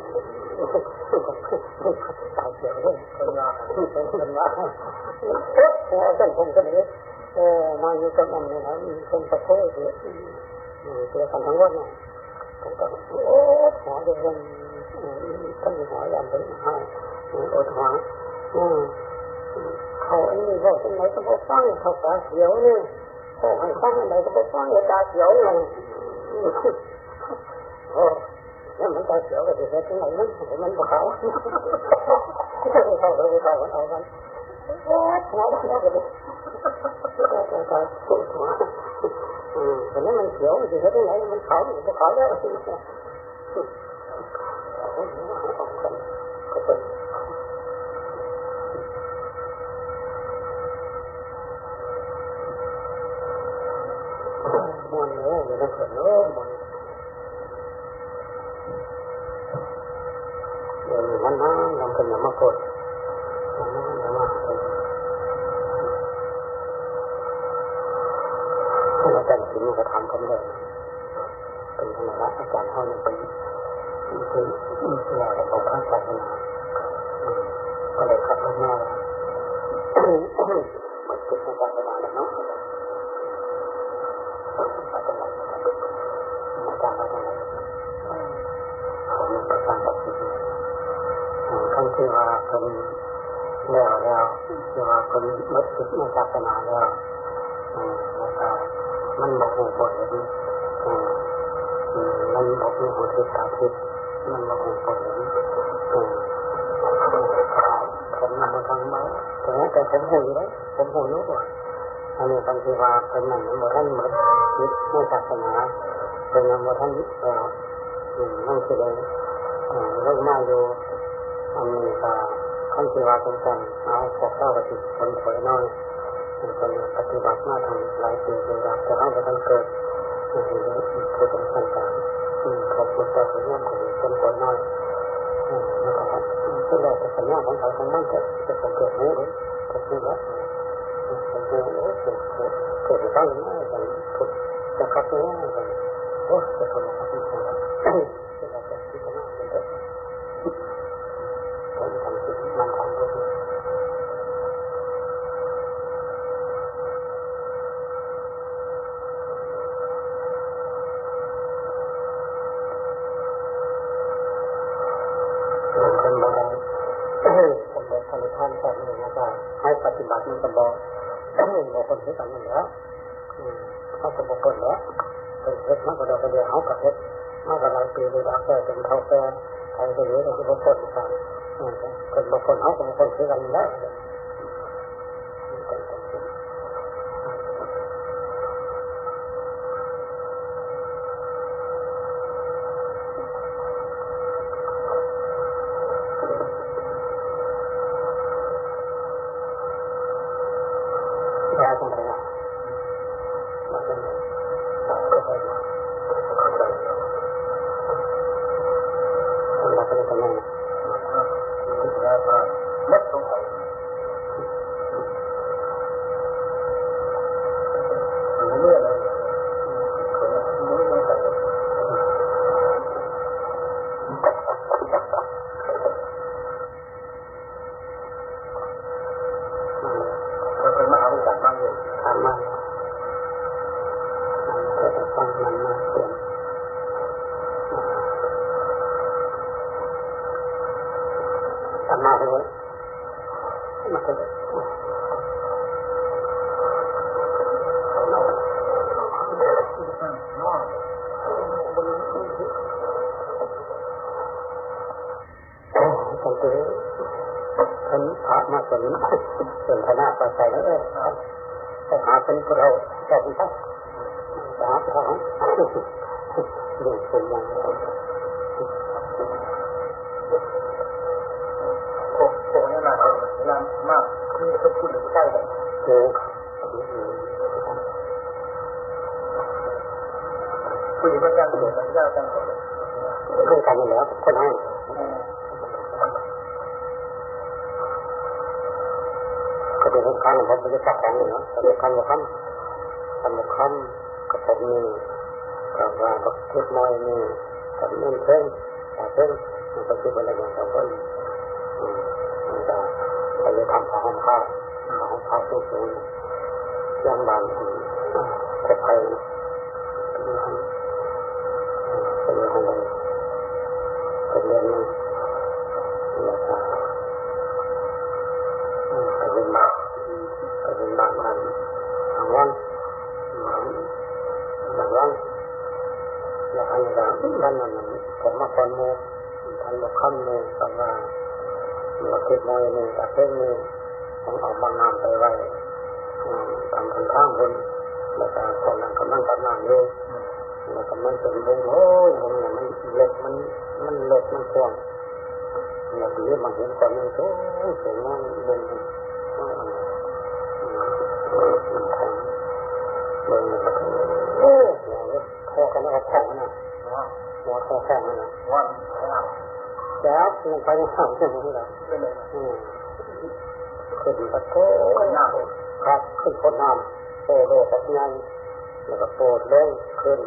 ตาเขียวเลยคนละคนละโอ้ท่านผมก็เลยเออมาอยู่กับอันนี้นะมีคนประเทศเนี่ยเกี่ยวกันทั้งหมดเนี่ยผมก็โอ้หัวจะเดินท่านหัวยันเป็นให้อดหัวเขาอันนี้บอกจังไรก็บอกฟังเขาตาเขียวเนี่ยเขาให้ฟังอะไรก็บอกฟังตาเขียวเลย โอ้แล้วมันก็เขียวก็จะเป็นยังไงนั่นมันบอกเขาเขาเขาเขาเอากันโอ้หัวมันก็เลยตาสุดหัวอืมแต่นั้นมันเขียวมันจะเป็นยังไงมันขาวมันก็ขาวแล้ว ตั้งนี้กันถูกจะขับนี้กันโอ้จะทำอะไรกันจ ผู้หญิงก็แจ้งตำรวจนะแจ้งตำรวจเรื่องการแล้วคนให้ก็เป็นเรื่องการผมไม่ได้จับของเลยนาะแต่เรื่องการว่าคำทำว่าคำกับผมนี่กับว่ากับเล็กน้อยนี่กับเงินเพิ่งแต่เพิ่งมันก็คืออะไรอย่างสองคนอืมมันจะไปทำของข้าวของข้าวสูงสูงย่างบานอืมกดไป เราคิดน้อยนี่แต่เพ่งนี่ต้องเอาบางงานไปไว้ตามทางข้างบนแล้วก็คนนั้นกำลังทำงานอยู่แล้วก็มันเป็นวงโอ้ยวงเนี่ยมันเล็กมันมันเล็กมันกว้างแล้วทีนี้มันเห็นคนนึงสูงสูงนั่งวงมันแข็งวงมันก็โอ้หัวเลยคอกันแล้วก็แข็งนะเนาะหัวคอแข็งนะว่าไม่เอาแล้วลงไปในห้างใช่ไหมล่ะไม่เลยอืม ขึ้นประตูคนหน้าครับขึ้นพ้นน้ำโตโดกับงานแล้วก็โตลงขึ้น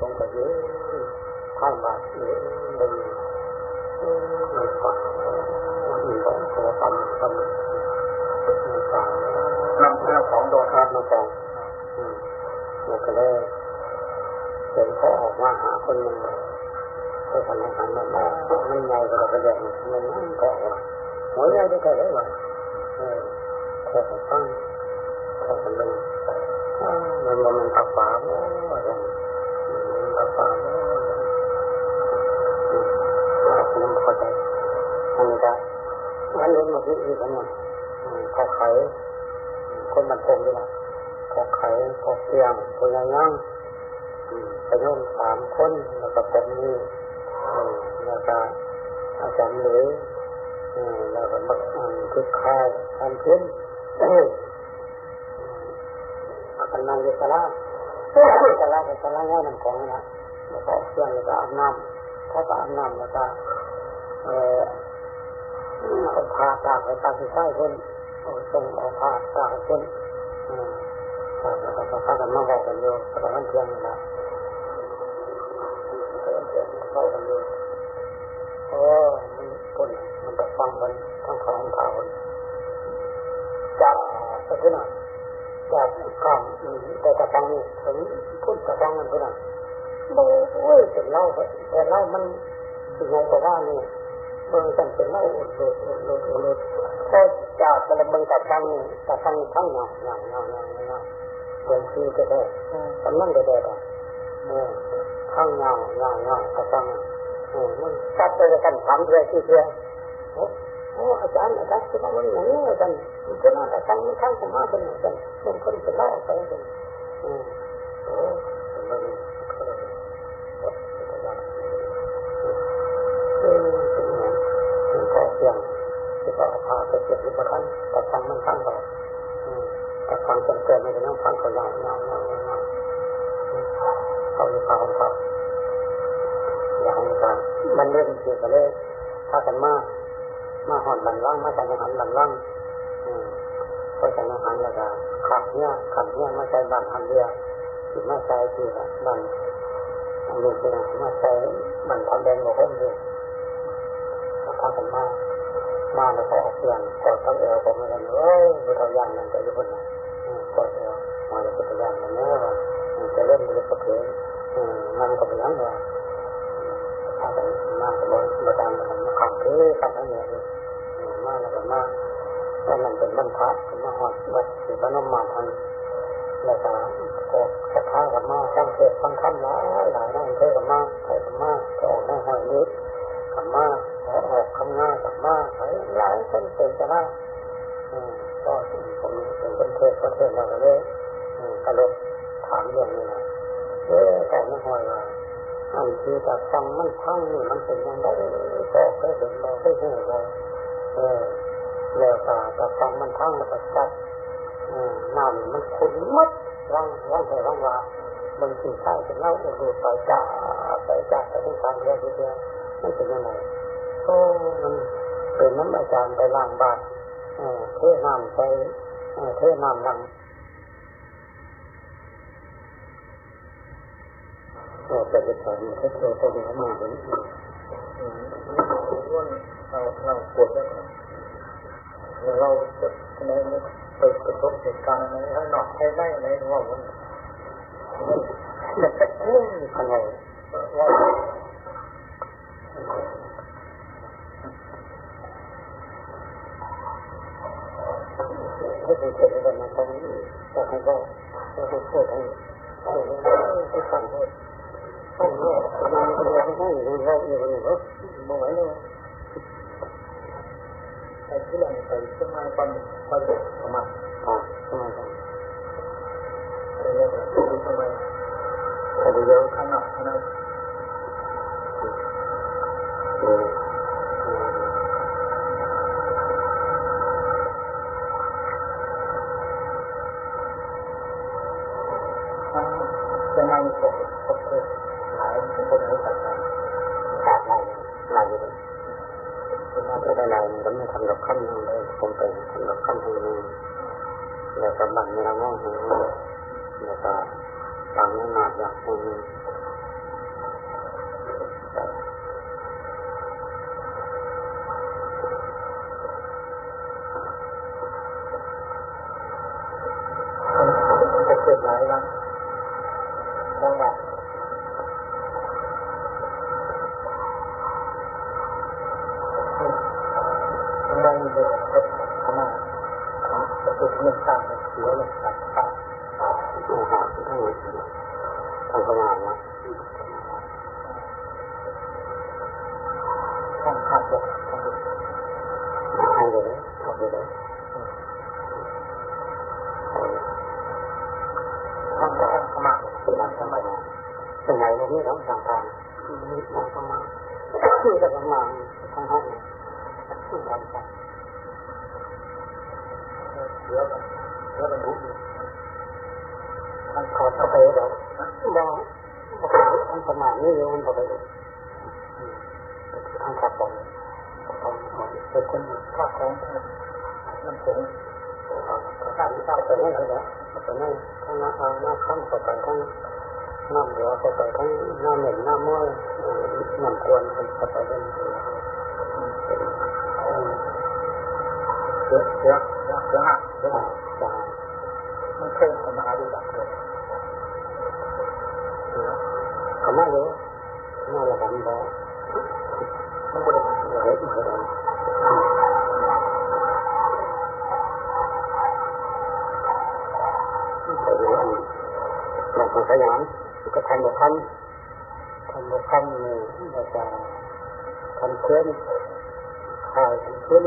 ลงไปเยืนข้างบาทยืนดึงมันฝังมันฝังตัวปั๊มปั๊มมันฝังนำนำของโดนคาดมาฟองอืมแล้วก็เลยเห็นเขาออกมาหาคนหนึ่งก็ทำให้หันมาว่ามันใหญ่กว่ากระเด็นมันนั่นก็ออกมา หัวใหญ่ได้แค่ไหนวะเออแค่ฟังแค่กันเลยมันมันมันตักปาโอ้ยมันตักป่าโอ้ยผมเข้าใจอันนี้ก็มันเล่นมาที่อื่นกันเนี่ยเขาขายคนมันคงด้วยนะเขาขายเขาเตียงคนยังนั่งไปโน่นสามคนแล้วก็ผมนี่แล้วก็อาจารย์เหลย แล้วก็บักอันคือคายทำขึ้นกำนันเยสลาเยสลาเยสลาง่ายมันของนะแล้วก็เครื่องแล้วก็อาบน้ำถ้าก็อาบน้ำแล้วก็เอ่อเอาผ้าตากไว้ตากที่ใต้คนเอาส่งเอาผ้าตากคนแล้วก็พากันมาบอกกันอยู่ตอนนั้นเที่ยงนะเข้ากันอยู่ ข้ามแต่ตะฟังนี่ถึงพูดตะฟังมันที่ไหนโอ้ยเป็นเล่าแต่เล่ามันยังไงกว่านี่เบิ่งกันเป็นเล่าอุดอุดอดอุดอุดพอจับไปแล้วเบิ่งตะฟังนี่ตะฟังทั้งเงาเงาเงาเงาเงาเบิ่งคือก็ได้กำลังก็ได้อะเออทั้งเงาเงาเงาตะฟังเออมันตัดไปกันถามเรื่อยที่เรื่อยโอ้อาจารย์อาจารย์คิดว่ามันอย่างนี้อาจารย์มันจะน่าจะฟังมันทั้งสมาเป็นอาจารย์ บางคนจะเล่าไปอาจารย์อืมโอ้เป็นแบบนี้ก็เลยก็เป็นแบบเออเป็นอย่างนี้เป็นข้อเสียงที่ก็พาไปเก็บรูปทันแต่ฟังมันฟังต่ออืมแต่ฟังจนเกินไม่ได้นั่งฟังก็ยาวยาวยาวยาวเขามีความเขาอย่างนี้ครับมันเรื่องเกี่ยวกับเลยถ้ากันมากมาหอนบันว่างมาจากอาหารบันว่าง ก็จากอาหารแล้วก็ขับเนี่ยขับเนี่ยไมาใส่บันทันเรือถึงมาใส่ที่ละบันอันนี้คือมาใส่บันทันแดงกับคนเลยถ้ากันมามาแล้วก็อเพื่อนกอดทั้งเอวผมกันเอ้ยบุตรยานนั่นจะอยู่บนไหนกอดเอวมาแล้วบุตรยานนั่นแน่ว่าจะเล่นบุตรประเทศนั่นก็เป็นอย่างไรถ้ากันมาก็บอกมาตามกันมาขับเอ้ยขับทั้งเนี่ยมาแล้วก็มา วมันเป็นบรรทัดเป็นมหอดวัดสิบนมมาทันแล้วก็ก็สะท้ากับมาตั้งเกิดตั้งคำหลายหลายนั่งเทกับมาใส่กับมาก็ออกมาหอยนิดกับมาขอออกคำงานกับมาหลายหลายคนเป็นจะได้ก็ผมเป็นคนเทศก็เทศเราเลยรพถามเรื่องนี้นะเออแต่ไม่หอยว่าอันที่จากฟังมันพังนี่มันเป็นยังไงก็เคยเห็นเราเคยเห็นเราเออ เลือตาจากฟังมันพังแล้วก็จัดน้ำมันขุ่นมัดร่างร่างเหร่างว่าบางทีใช่เป็นเล่าดูไปจ่าไปจ่าไปที่ทางเรื่องเดียวไม่เป็นยังไงก็มันเป็นน้ำอาจารย์ไปล้างบาตรเทน้ำไปเทน้ำลังก็เป็นสอนเขาเคยไปดูมาเห็นเราเราปวดแล้วแล้ว เราจะในไปกระทบเหตุการณ์อะไรให้หนอกให้ได้ไหนว่ามันเอ้ยคนไหนว่าให้เป็นเกิดอะไรมาตรงนี้จะให้ก็จะให้พูดให้ให้ให้ฟังให้ฟังให้มาคนเดียวให้ให้เราอยู่คนเดียวไม่ไหวเลย ไปที่ไหนไปสมัยปันปันประมาณอ่าทำไมกันอะไรเงี้ยไปทำไมแต่เดี๋ยวข้างนอกข้างนเอ เสียเลยครับต่างโอ้โหทั้งทั้งประมาณนะทางขาดบกทางบกให้เลยเอาไปเลยทางทางขมานทำไมเป็นไงวันนี้ต้องสั่งการมีต้องประมาณคือจะประมาณทั้งห้องทั้งวันไปเสียกัน เสียกันรู้อยู่ทางขอเข้าไปเราเราทั้งประมาณนี้มันไปทั้งขับผมเป็นคนข้าของน้ำผงข้าที่ข้าไปนี่เลยนะไปนี่ทั้างหน้าหน้าข้ามไปทั้งน้ำเหลือไปทั้งน้าเหม็นน้าม้วยน้ำควรไปไปเป็นเสียเสียเสียหักเยหักจ้ามัน เคยทำมาดูดักเลยก็ม่รู้น่าละกันบ่มันบริสุทธิ์เฮ้ยไม่ได้ไปดูอันลอขยันก็ทำแบบทำทำแบบทำเนี่ยแบบจะทำเคลื่อนขายทำเคลื่อน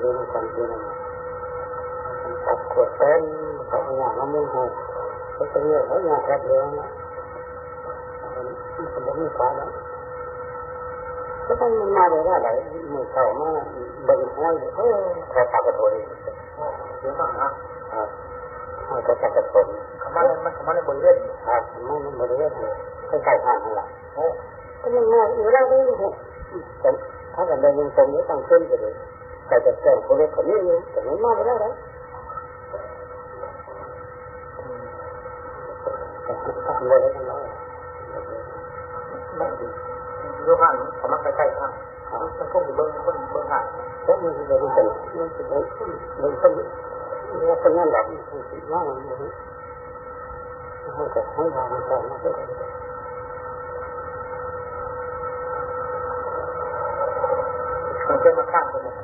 เรื่องการเคลื่อน ตัดขวดแป้งเขาเอาอย่างน้ำมันหกเขาจะเรียกเขาอย่างแคบเรื่องนะมันไม่ีฟ้าแล้วก็ต้องมาเลยว่าไหนมือเข่ามาเบิ่งห้อยเออเขาปากกระโดดเสียหักนะครับเขาก็ปากกระโดดขมันมันขมันในบริเวณครับไม่ไม่บริเวณก็ใส่ผ่านนั่นแหละโอ้ก็ยังมาอยู่แล้วนี่แต่ถ้าเกิดเรายังตรงนี้ต้องขึ้นไปเลยแต่จะแจ้งคนเล็กคนนี้อยู่แต่ไม่มาแล้วนะ แต่ทำเลยกันแล้วไม่ดีดูหันขมันใกล้ๆทางมันก็อยู่เบื้องคนเบื้องหันเพราะมันจะเป็นเป็นมันจะเป็นเป็นเป็นเนี่ยเป็นนั่นแหละว่ามันมันมันจะให้เรามันจะมาเป็นมันเป็นมาข้างกัน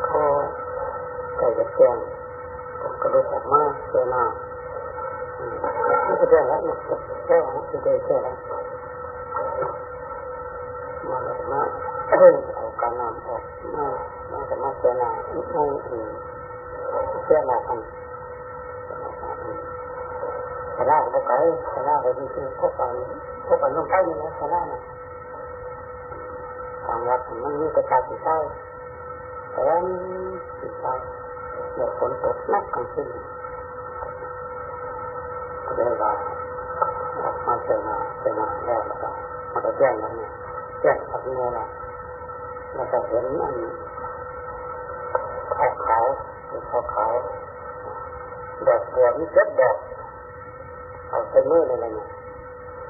ไปทำแล้วก็จะเอาคนสายว่าเดินเรื่อยเรื่อยเป็นไม่จะทำก็ไม่จะทำไหว้พระสวดมนต์เดินจงกรมนั่งหมาแรงพากันนอนภาวนาภาวมันเขาใจจะแจ้งกระดูกออกมาเจอหน้าไม่ก็แจ้งแล้วแจ้งแล้วจะได้แจ้แล้วมาแล้วมาเอาการนำออกมามาสามารถเจอหน้าไม่เจอหน้ากันชนะก็ไปชนะก็คือพวกกันพวกกันต้องใกล้นี่นะชนะนะทางวัดมันมีประกาศสีเศร้า แต่สีเศร้าเดี๋ยวฝนตกนักกันขึ้นก็เลยว่ามาเจอมาเจอมาแล้วก็มันก็แจ้งแล้วเนี่ยแจ้งทักเนื้อละแล้วก็เห็นอันขาวขาวขาวขาวดอกบัวมีเจ็ดดอกเอาเส้นมือเลยนะเนี่ย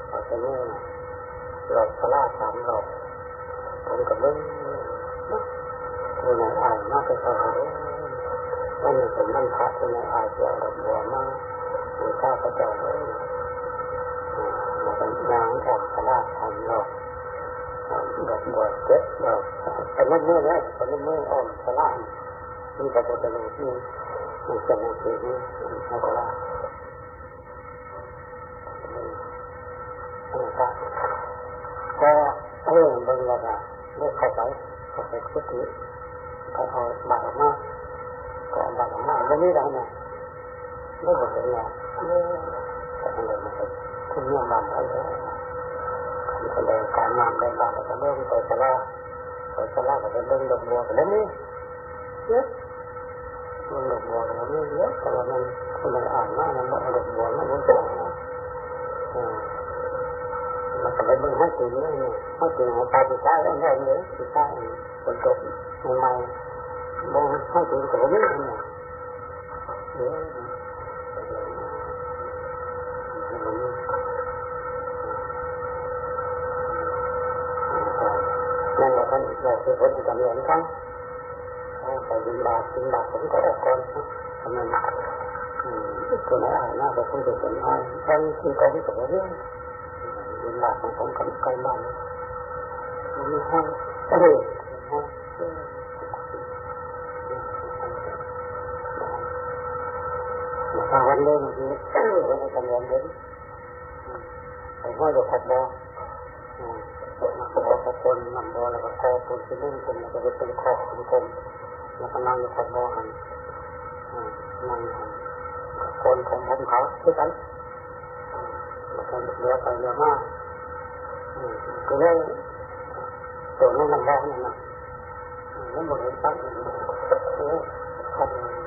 เอาเส้นมือหลอกสลาสามหลอกผมกับมึง ตัวไหนอ่านมากก็พอเลยวันนี้ผมมันพระตัวไหนอ่านจะดอกบัวมากมีข้าพระเจ้าเลยมาเป็นนางออกสลาสามหลอกดอกบัวเจ็ดดอกเป็นมือมือเลยเป็นมือมืออ่อนสลามีกระปุกกระดูกนี่มันเป็นหนังสือนี่มันสลาก็เออเบิ่งแล้วก็เลือกเข้าไปเข้าไปคุดนี้ ก็เอาบาดออกมาก็เอาบาดออกมาแล้วนี่เราเนี่ยไม่หมดเลยเนี่ยแต่ทำไมมันเป็นคุณเนี่ยมันอะไรก็เลยการนได้บาดก็เริ่มไปสลาไปสลาก็จะเริ่มดมบัวกันแล้วนี่เยอะมันดมบัวกันแล้วนี่เยอะแต่ว่ามันคนเลยอ่านมากมันไม่เอาดมบัวมันไม่ได้มันก็ไปเบิ่งให้ตีนี่เนี่ยให้ตีให้ตาตีตาแล้วเนี่ยเนี่ยตีตาคนตกใหม่ๆมองให้ตัวนี้เนี่ยเดี๋ยวนั่นแหละท่าคนจำเนียนกันไปบินบาทบินบาทผม ก็ออกก่อนทำไมตัวไหนอ่านน่าจะคงจะเป็นให้ท่านที่เขาที่ตกเรื่องเวลาของผมกับใกล้บ้านมันมีห้องเออห้องมาวัน เล่นทีเออวันจำลังเล่นไปห้อยดอกขัดบอบอกกับคนนำบอแล้วก็คอปูนที่นุ่มกลมแล้วก็เป็นคอกลมๆแล้วก็นั่งอยู่ขัดบอหันนั่งหันคนของผมเขาด้วยกันแล้วก็เลี้ยวไปเลี้ยวมาก็เลยตัวนั้นำบากนี่นนะแล้วหมดเลยตั้งเออทำอะ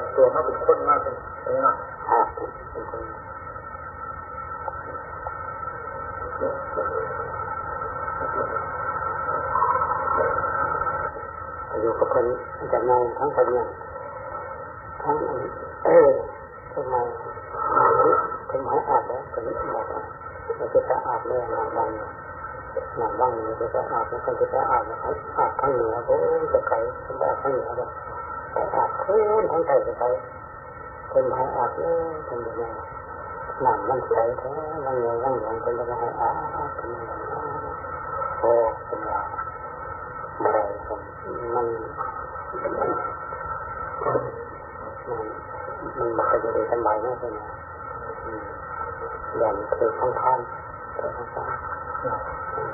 งตัวมาเป็นคนมากเป็นยังไงอ่าเป็นคนอยู่กับคนจำนายทั้งคนเนี่ยทั้งเออทำไมทำไมอาบแล้วคนนี้บอกว่าเราจะอาบเลยหนาบังหนาบังเราจะอาบแล้วคนจะอาบนะครับอาบข้างเหนือโอ้จะไกลคนอาบข้างเหนือเลย อาบขึ้นทั้งไกลจะไกลคนให้อาบเลยคนจะเนี่ยหนามันใส่แท้วังเงยวังหลงคนจะให้อาบเป็นยังไงโอ้เป็นว่าอะไรมันมันมันมันจะอยู่สบายมากเลยนะอย่างคือข้างข้างคือข้างข้าง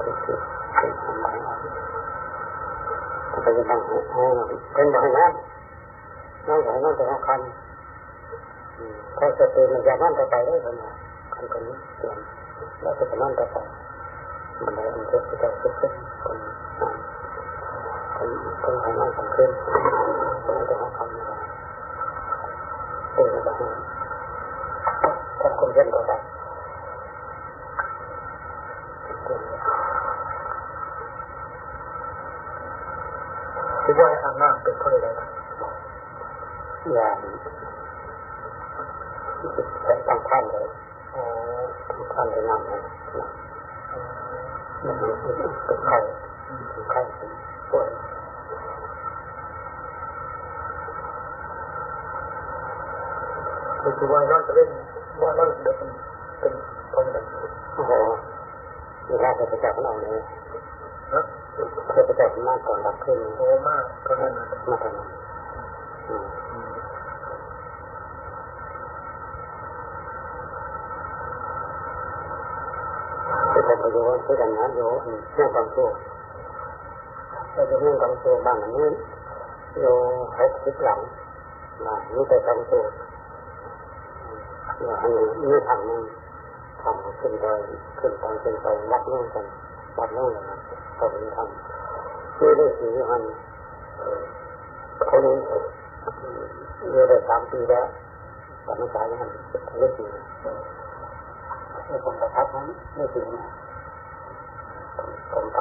คือคือคือสบายมากก็จะต้องให้เป็นอย่าง นั้นน้องใหญ่น้องจะข้างคันเขาจะเป็นอย่างนั้นต่อไปได้ไหมคันคนนี้เปลี่ยนแล้วก็จะนั่นต่อไปมันได้อันเกิดจะเกิดขึ้นคนคนคนให้นั่งกันขึ้นคนจะข้างคันอะไรเป็นแบบนี้ถ้าคนเรียนต่อไป คิดว่าอาบน้ำเป็นเท่าไหร่ครับ อย่างเป็นตั้งท่านเลยอ๋อตั้งท่านเลยนั่งเลยมันเป็นไข้เป็นไข้ป่วยคือว่าน้องจะเล่นว่าน้องเดินเป็นตรงไหนโอ้โหเวลาจะไปจับมันเอาเลยนะจะไปจับมันมากก่อนรับขึ้นโอ้มากก็นั่นนะมาทำ นั้อนประโยชน์ที่กันนะโยเรื่องความโชั่วเราจะเรื่องความโชั่วบ้างนี้โยหกสิบหลังนะนี่แต่ความโชั่วอันนี้นี่ทำนึงทำขึ้นไปขึ้นไปขึ้นไปวัดนู่นกันวัดนู่นเลยนะก็เป็นทำคือได้สีมันเขาเรียนเรียนได้สามปีแล้วตอนนั้นสายมันเรียนสีไอ้คนประทับนั้นไม่สีนะ ผมไป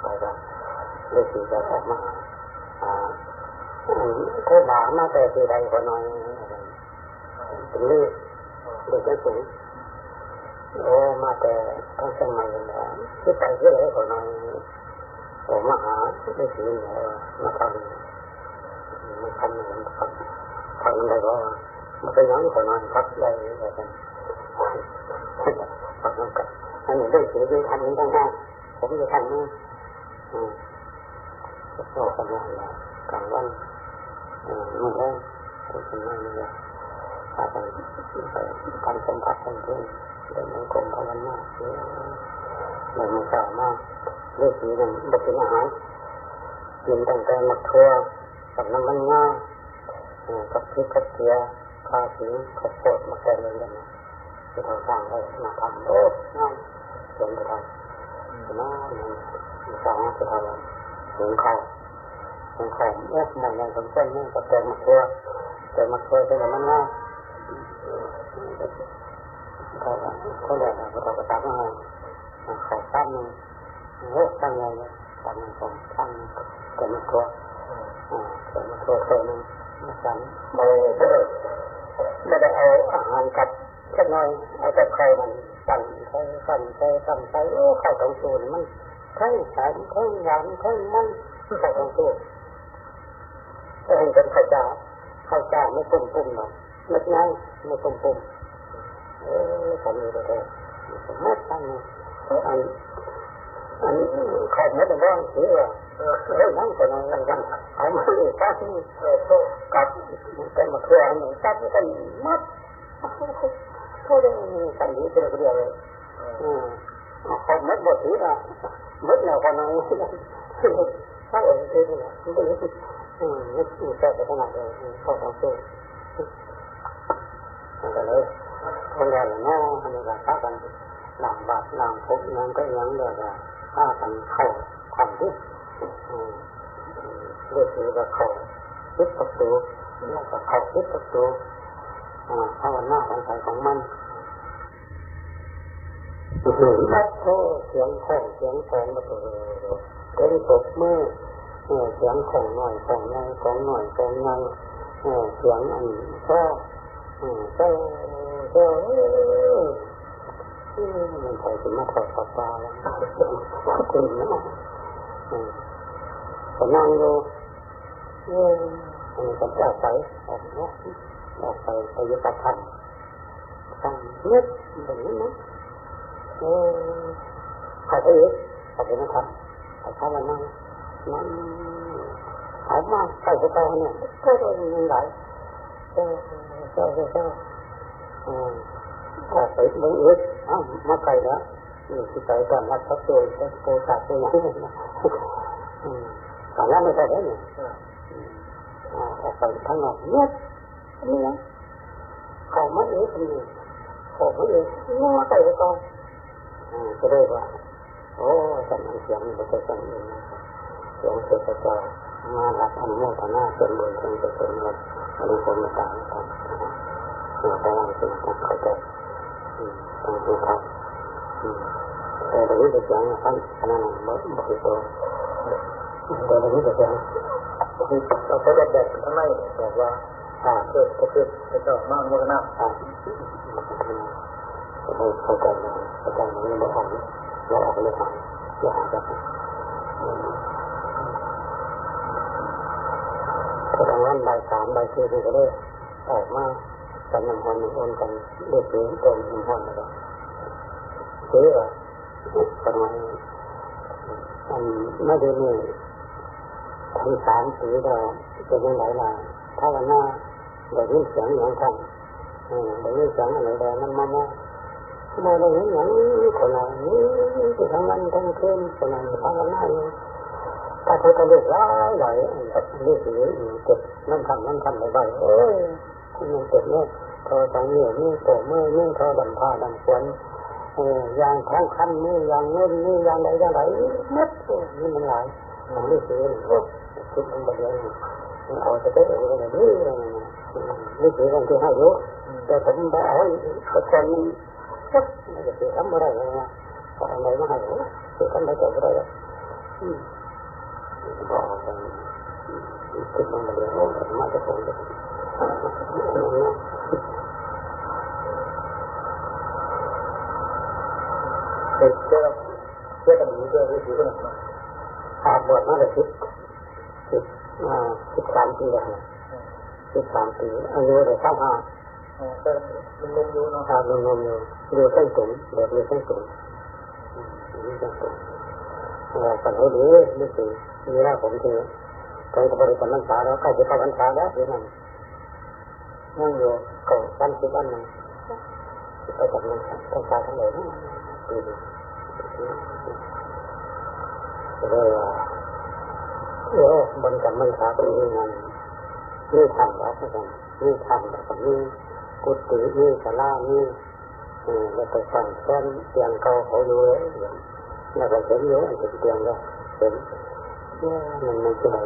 ไปว่าเรียนสีจะออกมาอ่าเธอหมามาแต่ทีใดก็น้อยถึงเรียกเด็กจะสูงโอ้มาแต่ทั้งสมัยแล้วที่ไปเยอะก็น้อยผมมาหาได้สีเนี่ยมาทำมาทำเหมือนทำทำอะไรก็มันเป็นยังก็น้อยพักได้แบบนั้นพักนั่งกันอันนี้ได้สีที่ทำนี้ตั้งหน้า ผมจะทำนี่อืมก็ทำงานกลางวันอืมไม่ได้ทำงานไม่ได้พาไปไปทำสมผัสทำเพื่อนเดินในกรมภาวนาเราไม่สามารถเลือกสีนั้นบกินอาหารกินตั้งแต่มักทัวกับน้ำมันง่ากับพริกกับเกลือข้าวสีข้าวโพดมาแกงเลยกันที่เราสร้างได้มาทำโอ้ง่ายเดินไปทำ น่ามันสามารถจะทำหุงข้าวหุงข้าวเอ๊ะมันยังสมควรนี่กับแกงมักทัวแต่มักทัวเป็นมันง่ายเขาเขาเรียกอะไรเขาก็ตักมาขอตั้งนึงโอ้ตั้งไงเนี่ยตั้งนึงสองตั้งแต่มักทัวอ่าแต่มักทัวเคยนึงมาสั่งไม่ได้ไม่ได้เอาอาหารกับแค่น้อยเอาแต่ไข่มัน สั่นใส่สั่นใส่สั่นใส่โอ้ข้าวสองสูนมันทั้งแข็งทั้งหวานทั้งมันข้าวสองสูนแต่เห็นเป็นข้าวจ้าข้าวจ้าไม่ปุ่มปุ่มหรอกเล็กน้อยไม่ปุ่มปุ่มเออผมอยู่แต่ผมไม่ตั้งอันอันข้าวเม็ดบ้างเสียเออเฮ้ยนั่งคนนั้นกันเอามาอีกตั้งเออโตกับเป็นมาเคลื่อนหนึ่งตั้งกันมัดเขา ได้สั่งนี้เป็นคนเดียวเลยอืมเขาเม็ดหมดสีอะเม็ดแนวคนนั้นถ้าเออคือเนี่ยไม่รู้อืมเม็ดอยู่แต่ขนาดเลยเขาต้องสู้ก็เลยคนเราเนาะอันนี้ก็ถ้ากันหลังบาดหลังพบนั้นก็ยังเดือดถ้ากันเข้าทำที่เรื่องนี้ก็เข้ายึดประตูแล้วก็เข้ายึดประตูภาวนาของใครของมัน บัดโตเสียงของเสียงของประตูเป็นตบมือเสียงของหน่อยของใหญ่ของหน่อยของใหญ่เสียงอันก็เจ้าเจ้ามันใส่ถึงมาถอดปากตาแล้วคุณนะก็นั่งดูเอออันก็จะใส่ออกเนาะออกไปไปยึดกับพันตั้งเนึกแบบนี้นะ เออเขาไปยึดเขาไปนะครับเขาเข้ามานั่งนั่งเอามาใส่ไปต่อเนี่ยก็โดนเงินไหลเจ้าเจ้าเจ้าออกไปเบิ้งเอ็ดอ้าวมาไกลแล้วนี่ที่ไปก่อนรับทับตัวจะโตขาตัวไหนตอนนั้นไม่ใช่แล้วเนี่ยออกไปข้างนอกเนี่ยนี่นะเขาไม่เอ็ดนี่เขาไม่เอ็ดนี่มาไกลไปก่อน ก็เลยว่า โอ้จำเสียงมันจะจำเองนะเสียงเสด็จมาหลับอนุโมทนาส่วนบุญส่วนกุศลหมดอนุโมทนาต่างๆเราได้เป็นการเข้าใจต้องดูครับแต่เดี๋ยวนี้จะยังท่านขนาดนั้นบ่บ่คือตัวแต่เดี๋ยวนี้จะยังคือเราก็จะแบ่งทั้งในบอกว่าอ่าเกิดก็คือจะเจ้ามากมากนะอ่า เข้าใจเข้าใจมันไม่ออกเราออกเลยทางอย่าหาแบบแต่ทางนั้นใบสามใบสี่ก็ได้ออกมากันหน้ำมันโอนกันเลือดสีต้นน้ำมันแล้วซื้อว่าประมาณอันไม่ได้นี่ทำสามสีเราจะเป็นหลายลายถ้าวันหน้าได้ยินเสียงอย่างกันได้ยินเสียงอะไรแต่มันมามา มาได้ยินอย่างนี้คนไหนที่ทั้งวันทั้งคืนคนไหนทั้งวันหน้าถ้าเขาจะเลือกร้ายไหลแบบเลือกสีเก็บนั่นทำนั่นทำบ่อยๆเอ้ยคุณยังเก็บเนี่ยทอสังเหนียวนี่โตเมื่อนี่ทอดันผ้าดันควนเออยางท้องคันนี่ยางเงินนี่ยางใดยางไหนมัดนี่มันหลายมันไม่เสียเลยคิดมันแบ่เยอะเอาจะได้เอาอะไรนี่นี่เสียกันที่ให้เยอะแต่ผมไปเอาก็คน มันปุ๊บมันจะเสียทำอะไรเลยนะพออะไรมาให้เสียทำอะไรก็ได้บอกกันคิดมันบ่เยอะมาจะส่งเด็กเจ้าเจ้ากันอยู่ด้วยหรืออยู่กันมาอาบวชมาเลยสิบสิบอ่าสิบสามปีแล้วสิบสามปีอายุเด็กเข้ามา อ๋อแต่นุ่มอยู่นะครับนุ่มอยู่อยู่เส้นสูงเด็กอเส้นสูงอยู่เส้นสูงเราปัญหาดีนี่คือมีหน้าผมคือตอนจะบริกรรมพรรษาแล้วใกล้จะเข้าพรรษาแล้วเดี๋ยวนั้นนั่งอยู่ก่อนวันสิบวันนึงไปกับมันพรรษาทั้งหลายปีนี้เลยโอ้บนกับมันขาเป็นยังไงนี่ทำแล้วกันนี่ทำแล้วก็นี่ กุฏินี่สลานี่แล้วก็สั่งแค่เตียงเกาเขาอยู่แล้วก็เห็นเยอะเป็นเตียงแล้วเห็นมันมันจะไหน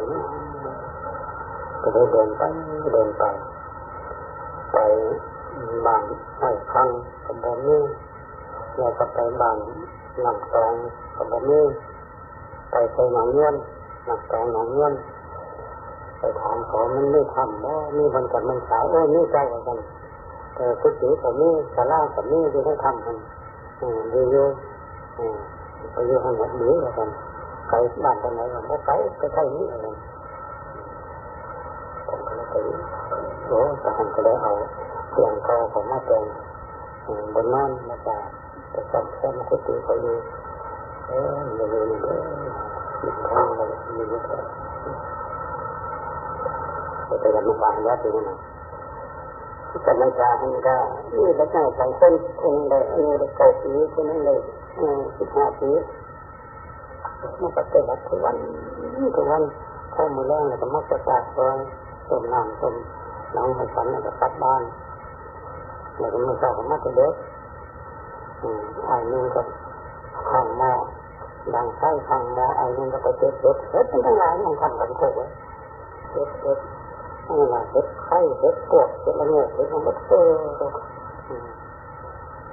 ก็เลยเดินไปเดินไป ไปบางไม่คังกับบ่มีแล้วก็ไปบางหลังตองกับบ่มีไปไปหนองเงี้ยนหลังตองหนองเงี้ยนไปถามเขามันไม่ทำว่ามีบันกับมันสาวเออนี่เจ้ากัน กุฏิกับนี่สารากับนี่ที่เขาทำกันดีอยู่ไปอยู่ห้องหัดหรือกันไกลบ้านคนไหนกันเพราะไกลก็ใช่นี่อะไรผมก็เลยไปโอ้แต่ผมก็เลยเอาเสียงเก่าของมาแต่งบนนั่นมาจากแต่จำแค่มาคุยเขาอยู่เออไม่รู้นี่เด้อมีทางอะไรมีเยอะแต่แต่ยังไม่ฟังว่าเป็นยั งไงแต่ไม่จาให้ก็นี่แล้วก็สองคนคนใดอายุเก้าปีคนนึงเลยสิบห้าปีมาปฏิบัติทุกวันทุกวันข้ามือแรงแล้วก็มักจะจากซอยต้มน้ำต้มน้องให้ฝันแล้วก็กลับบ้านแล้วก็ไม่ทราบว่าจะเด็กอันนึงก็ข้างหม้อดังไส้ข้างหม้ออันนึงก็ไปเจ็บเจ็บเจ็บทั้งหลายมันทำกันโคกเจ็บเจ็บ นี่แหละเจ็บไข้เจ็บปวดเจ็บระโงกเจ็บทั้งหมดเออ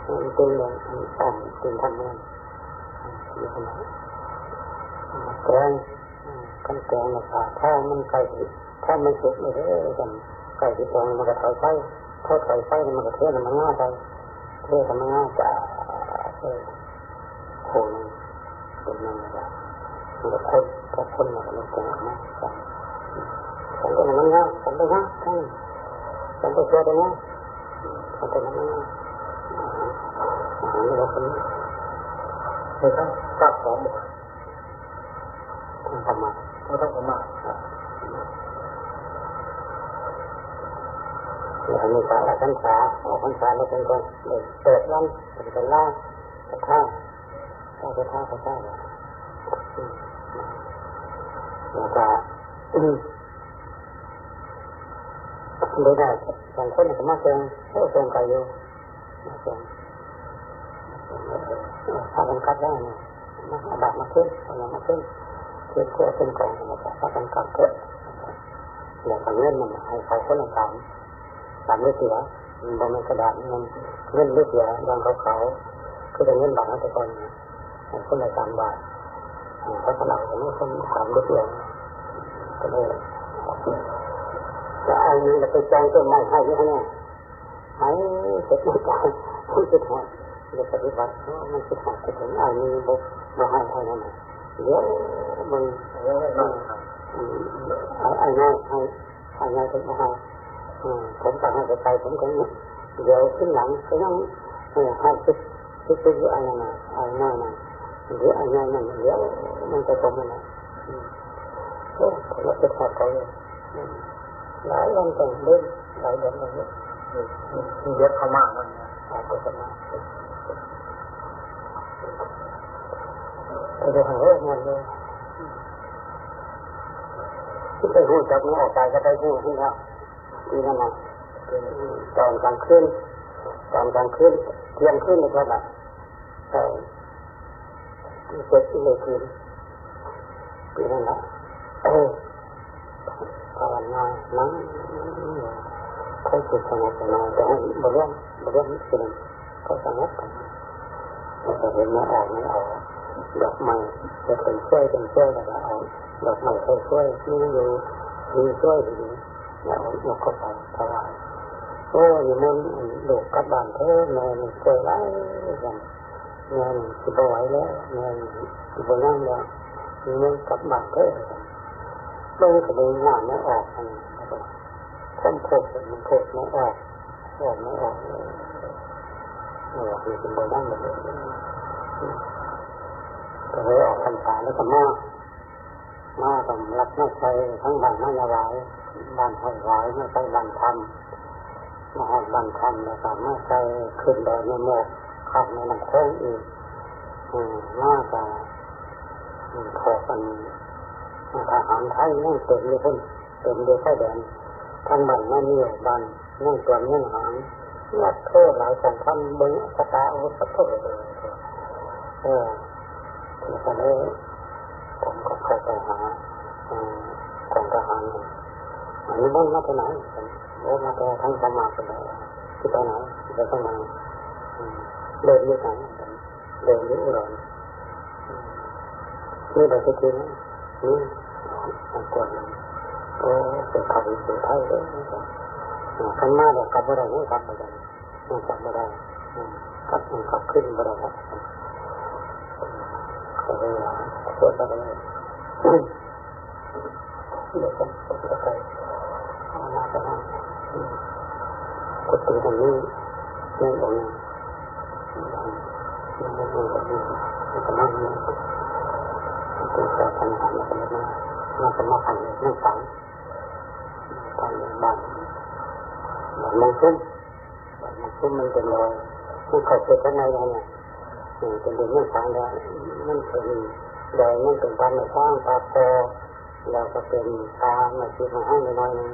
มันเป็นอย่างอ่อนเป็นทำงานนี่ขนาดแกงกันแกงนะครับถ้ามันไก่ถ้ามันสุกเลยเด้อกันไก่ที่แกงมันก็ถอยไฟถ้าถอยไฟมันก็เทมันง่ายไปเทมันง่ายจะโคนคนนั่นแหละมันก็คนก็คนมันก็แกงนะ ผมก็มันง่ายผมไปง่ายทั้งผมไปเจอตรงนี้ผมไปมันง่ายอาหารเราคนเฮ้ยครับตัดสองหมดต้องทำมาไม่ต้องทำมาแล้วมีการออกพรรษาออกพรรษาแล้วเป็นคนเปิดวันเป็นคนล่าพระท่าพระท่าพระท่าแล้วก็ โดยได้บางคนก็มาเชิงเขาเชิงไกอยู่มาเชิงพากันกัดได้เนี่ยมาอาบัตมาขึ้นเอามาขึ้นขึ้นเพื่อขึ้นกองมาจากพากันกัดเกิดเดี๋ยวกับเงินมันให้เขาคนละสามสามเลือดเสือบนกระดาษเงินเงินเลือดเสือยางเขาเขาคือเป็นเงินบาทแต่ก่อนคนละสามบาทเขาสลับกันคนสามเลือดเสือก็เลย จะเอาเงินไปจองต้นไม้ให้ยังไงให้เสร็จไม่จ่ายผู้สุดท้ายจะปฏิบัติมันสุดท้ายจะถึงเอาเงินบุกมาให้ให้นั่นเดี๋ยวมันเรื่องนั้นไอ้ง่ายให้ไอ้ง่ายเป็นมาให้ผมสั่งให้ไปผมก็เดี๋ยวขึ้นหลังก็ยังให้คิดคิดคิดว่าอะไรนะไอ้ง่ายนะหรือไอ้ง่ายนั่นเดี๋ยวมันจะตรงกันนะโอ้ผมว่าจะถอดเขาเลย หลายวันแต่งเล่นหลายเดือนเลยเยอะเข้ามากนั่นหลายคนมาไปดูหาเรื่องมันเลยที่ไปพูดจากนี้ออกไปก็ไปพูดที่แล้วนี่นั่นนะตอนกลางคืนตอนกลางคืนเที่ยงคืนนะครับอะแต่เจ็ดที่เลยคืนปีนั่นแหละ ภาวนานั่งค่อยจิตสงบสงบแต่ให้บริเวณบริเวณนี้คือก็สงบกันแต่เห็นไม่ออกไม่ออกดอกไม้จะเป็นช่วยเป็นช่วยแต่เอาดอกไม้ค่อยช่วยนี่อยู่มีช่วยดีแล้วยกเข้าไปถวายโอ้ยมันลูกกลับบ้านเธอแม่นี่ช่วยไว้กันแม่นี่สิบไหวแล้วแม่นี่สิบนั่งแล้วมันกลับบ้านเธอ เบิ่งก็เลยงานไม่ออกอันนี้คนโคตรมันโคตรไม่ออกออกไม่ออกเลยเออคือเป็นบนั่งเลยก็เลยออกพรรษาแล้วก็มามาต้องรักนักไปทั้งบ้านนั่งยาวายบ้านห้อยหวายไม่ใช่บ้านทำมาหอดบ้านทำแล้วก็มาใส่ขึ้นดอยในโมกขับในลำโค้งอีกอืมน่าจะขอกัน ทหารไทยนั่งเต็มเลยคนเต็มเลยข้าแดนทั้งบ้านนั่งเนี่ยบ้านนั่งตัวนั่งหางนักโทษหลายสองพันเบิ้งสตาอาวุธโทษเลยเออแล้วก็เลยผมก็เข้าไปหากองทหารอันนี้มันมาจากไหนโอ้มาจากทั้งสมาคมที่ไปไหนไปทำไมเดินอยู่ไหนเดินอยู่อุดรนี่เราจะกิน นี่อันกวนโอ้เป็นขับเป็นไทยเลยขันมาเดี๋ยวกลับมาได้ไม่กลับมาได้ไม่กลับมาได้กลับกลับขึ้นมาได้ครับก็เลยปวดอะไรเดี๋ยวผมปวดอะไรมาจะทำกดตีตรงนี้เรื่ตรงนี้มันไม่รู้แบบนี้มันจะ นั่งนี่ตัวแต่ปัญหามันจะมามันจะมาขันไม่ฝังตอนบ้านบ้านมองซุ้มบ้านมองซุ้มมันเป็นรอยมันเข้าไปข้างในแล้วเนี่ยเป็นเดือนไม่ฝังแล้วมันเป็นดอยมันเป็นบ้านในสร้างตาโตเราก็เป็นตาในที่มาให้น้อยนึง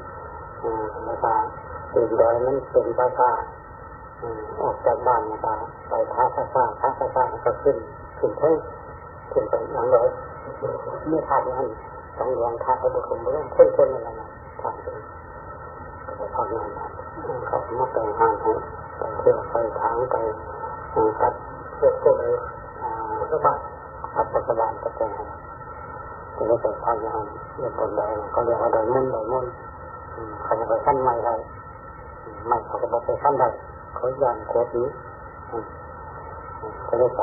แล้วก็เป็นดอยนั้นเป็นภาษาออกจากบ้านนะครับไปท้าภาษาท้าภาษาก็ขึ้นขึ้นเพิ่ขึ้นไปอย่างไร ไม่ขาดนั้นต้องลองท้าไปบุคคลเรื่องคนคนอะไรนะทำเองก็ไปทำงานเขามาแต่งงานให้ไปเที่ยวไปทางไปตัดเสื้อตัวเลยสบายอัปสบายก็แต่งก็เลยไปทำงานเรื่องบนใดก็เรียกว่าโดยมุ่นโดยมุ่นเขาจะไปขั้นใหม่ได้ไม่เขาก็บอกไปขั้นใดเขายันโคตรนี้ก็ได้ไป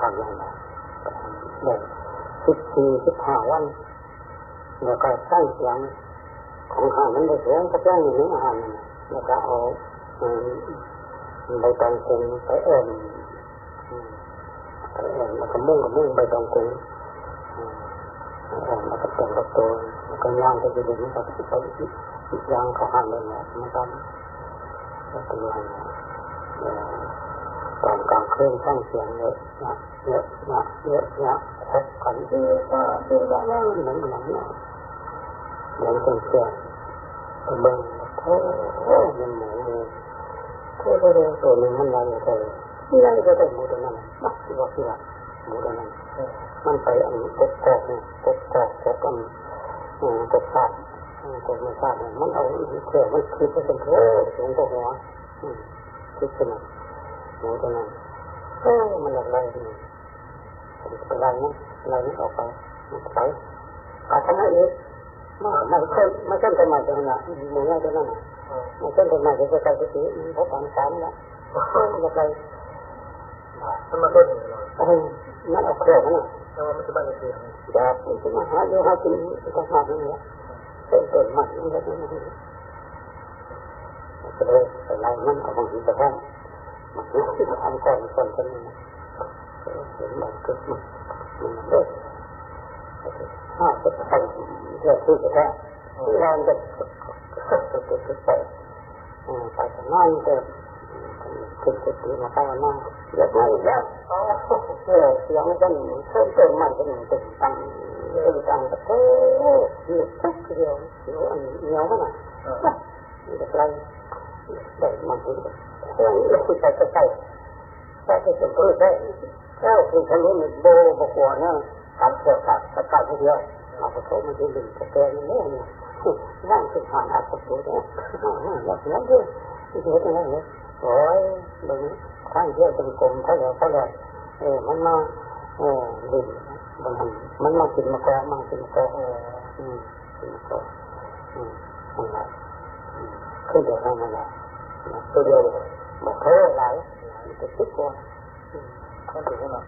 ทำอย่างไรเด็ก สิบสี่สิบห้าวันแล้วก็สร้งเสียงของอาหารนั้นได้เสียงก็แจ้งอยู่ในอาหารแล้วก็เอาใบตองกุงไปเอิ่มไปเอิ่มแล้วก็มุ่งกับมุ่งใบตองกุ้งเอิ่มแล้วก็เต็มกับตัวแล้วก็ย่างไปดูดูนี่ก็ไปย่างเขาหันเลยนะมันก็ก็เป็นวัน ตอนกลางคืนฟังเสียงเยอะนะเยอะนะเยอะนะคบกันเยอะนะเยอะนะเหมือนเหมือนเหมือนเหมือนเป็นเสียงเบิ่งโอ้โหมันหมูโอ้โหตัวหนึ่งมันอะไรตัวนี่อะไรก็ตัวหมูตัวนั้นมักสิว่าสิว่าหมูตัวนั้นมันไปอันกบกอกเนี่ยกบกอกกบอันกบฟาดกบไม่ฟาดมันเอาเขี่ยมันคือเป็นโถสูงกว่าหัวคิดขนาด หมูตัวนั้นเออมันอะไรนี่อะไรนี่อะไรนี่ออกไปไปอาชนะอีกมาไม่เคยไม่เคยจะมาจากไหนหมูตัวนั้นไม่เคยจะมาจากใครสักทีเพราะการสามแล้วอะไรมันมาต้นเลยเออนั่นเอาเครื่องนั่นแต่ว่ามันจะบ้านเสียงอยากจะมาหาอยู่หากินก็หาอย่างเงี้ยเป็นต้นมันนี่ก็ต้องก็เลยอะไรนั่นเอาบางทีก็ได้มันก็ ทำก่อนก่อนกันเห็นมันกิดมันมันเลิกห้าจะทำเรื่องที่จะได้งานจะจะจะจะไปไปทำงานจะคือจะตีมาตั้งมาเยอะมากแล้เออเสียงมันเพิ่มเติมมันเป็นเป็นตั้งเป็นตั้งแต่โอ้ยทุกเดียวเดียวอันเหนียวขนาดนี่จะไรได้มันถึงเรื่องเราคุยไปใกล้ใกล้ใกล้จะเป็นตัวแค่แล้วคือฉันรู้มันโบบกหัวเนี่ยตัดเสือตัดตัดตัดเดียวเอาไปโทษมันจะดึงตะแกรงนี่เนี่ยนั่งคือผ่านอาประตูเนี่ยแล้วแล้วด้วยที่เหตุอะไรเนี่ยโอ้ยมึงข้างเที่ยวเป็นกลมเท่าไหร่เท่าไหร่เออมันมาเออดินมันมันมากินมะกอมากินมะกอเอออืมกินมะกออืมอะไร ขึ้นเดี๋ยวทำอะไรตัวเดียวบอกเท่าไหร่จะคิดก่อนมันถึงขนาด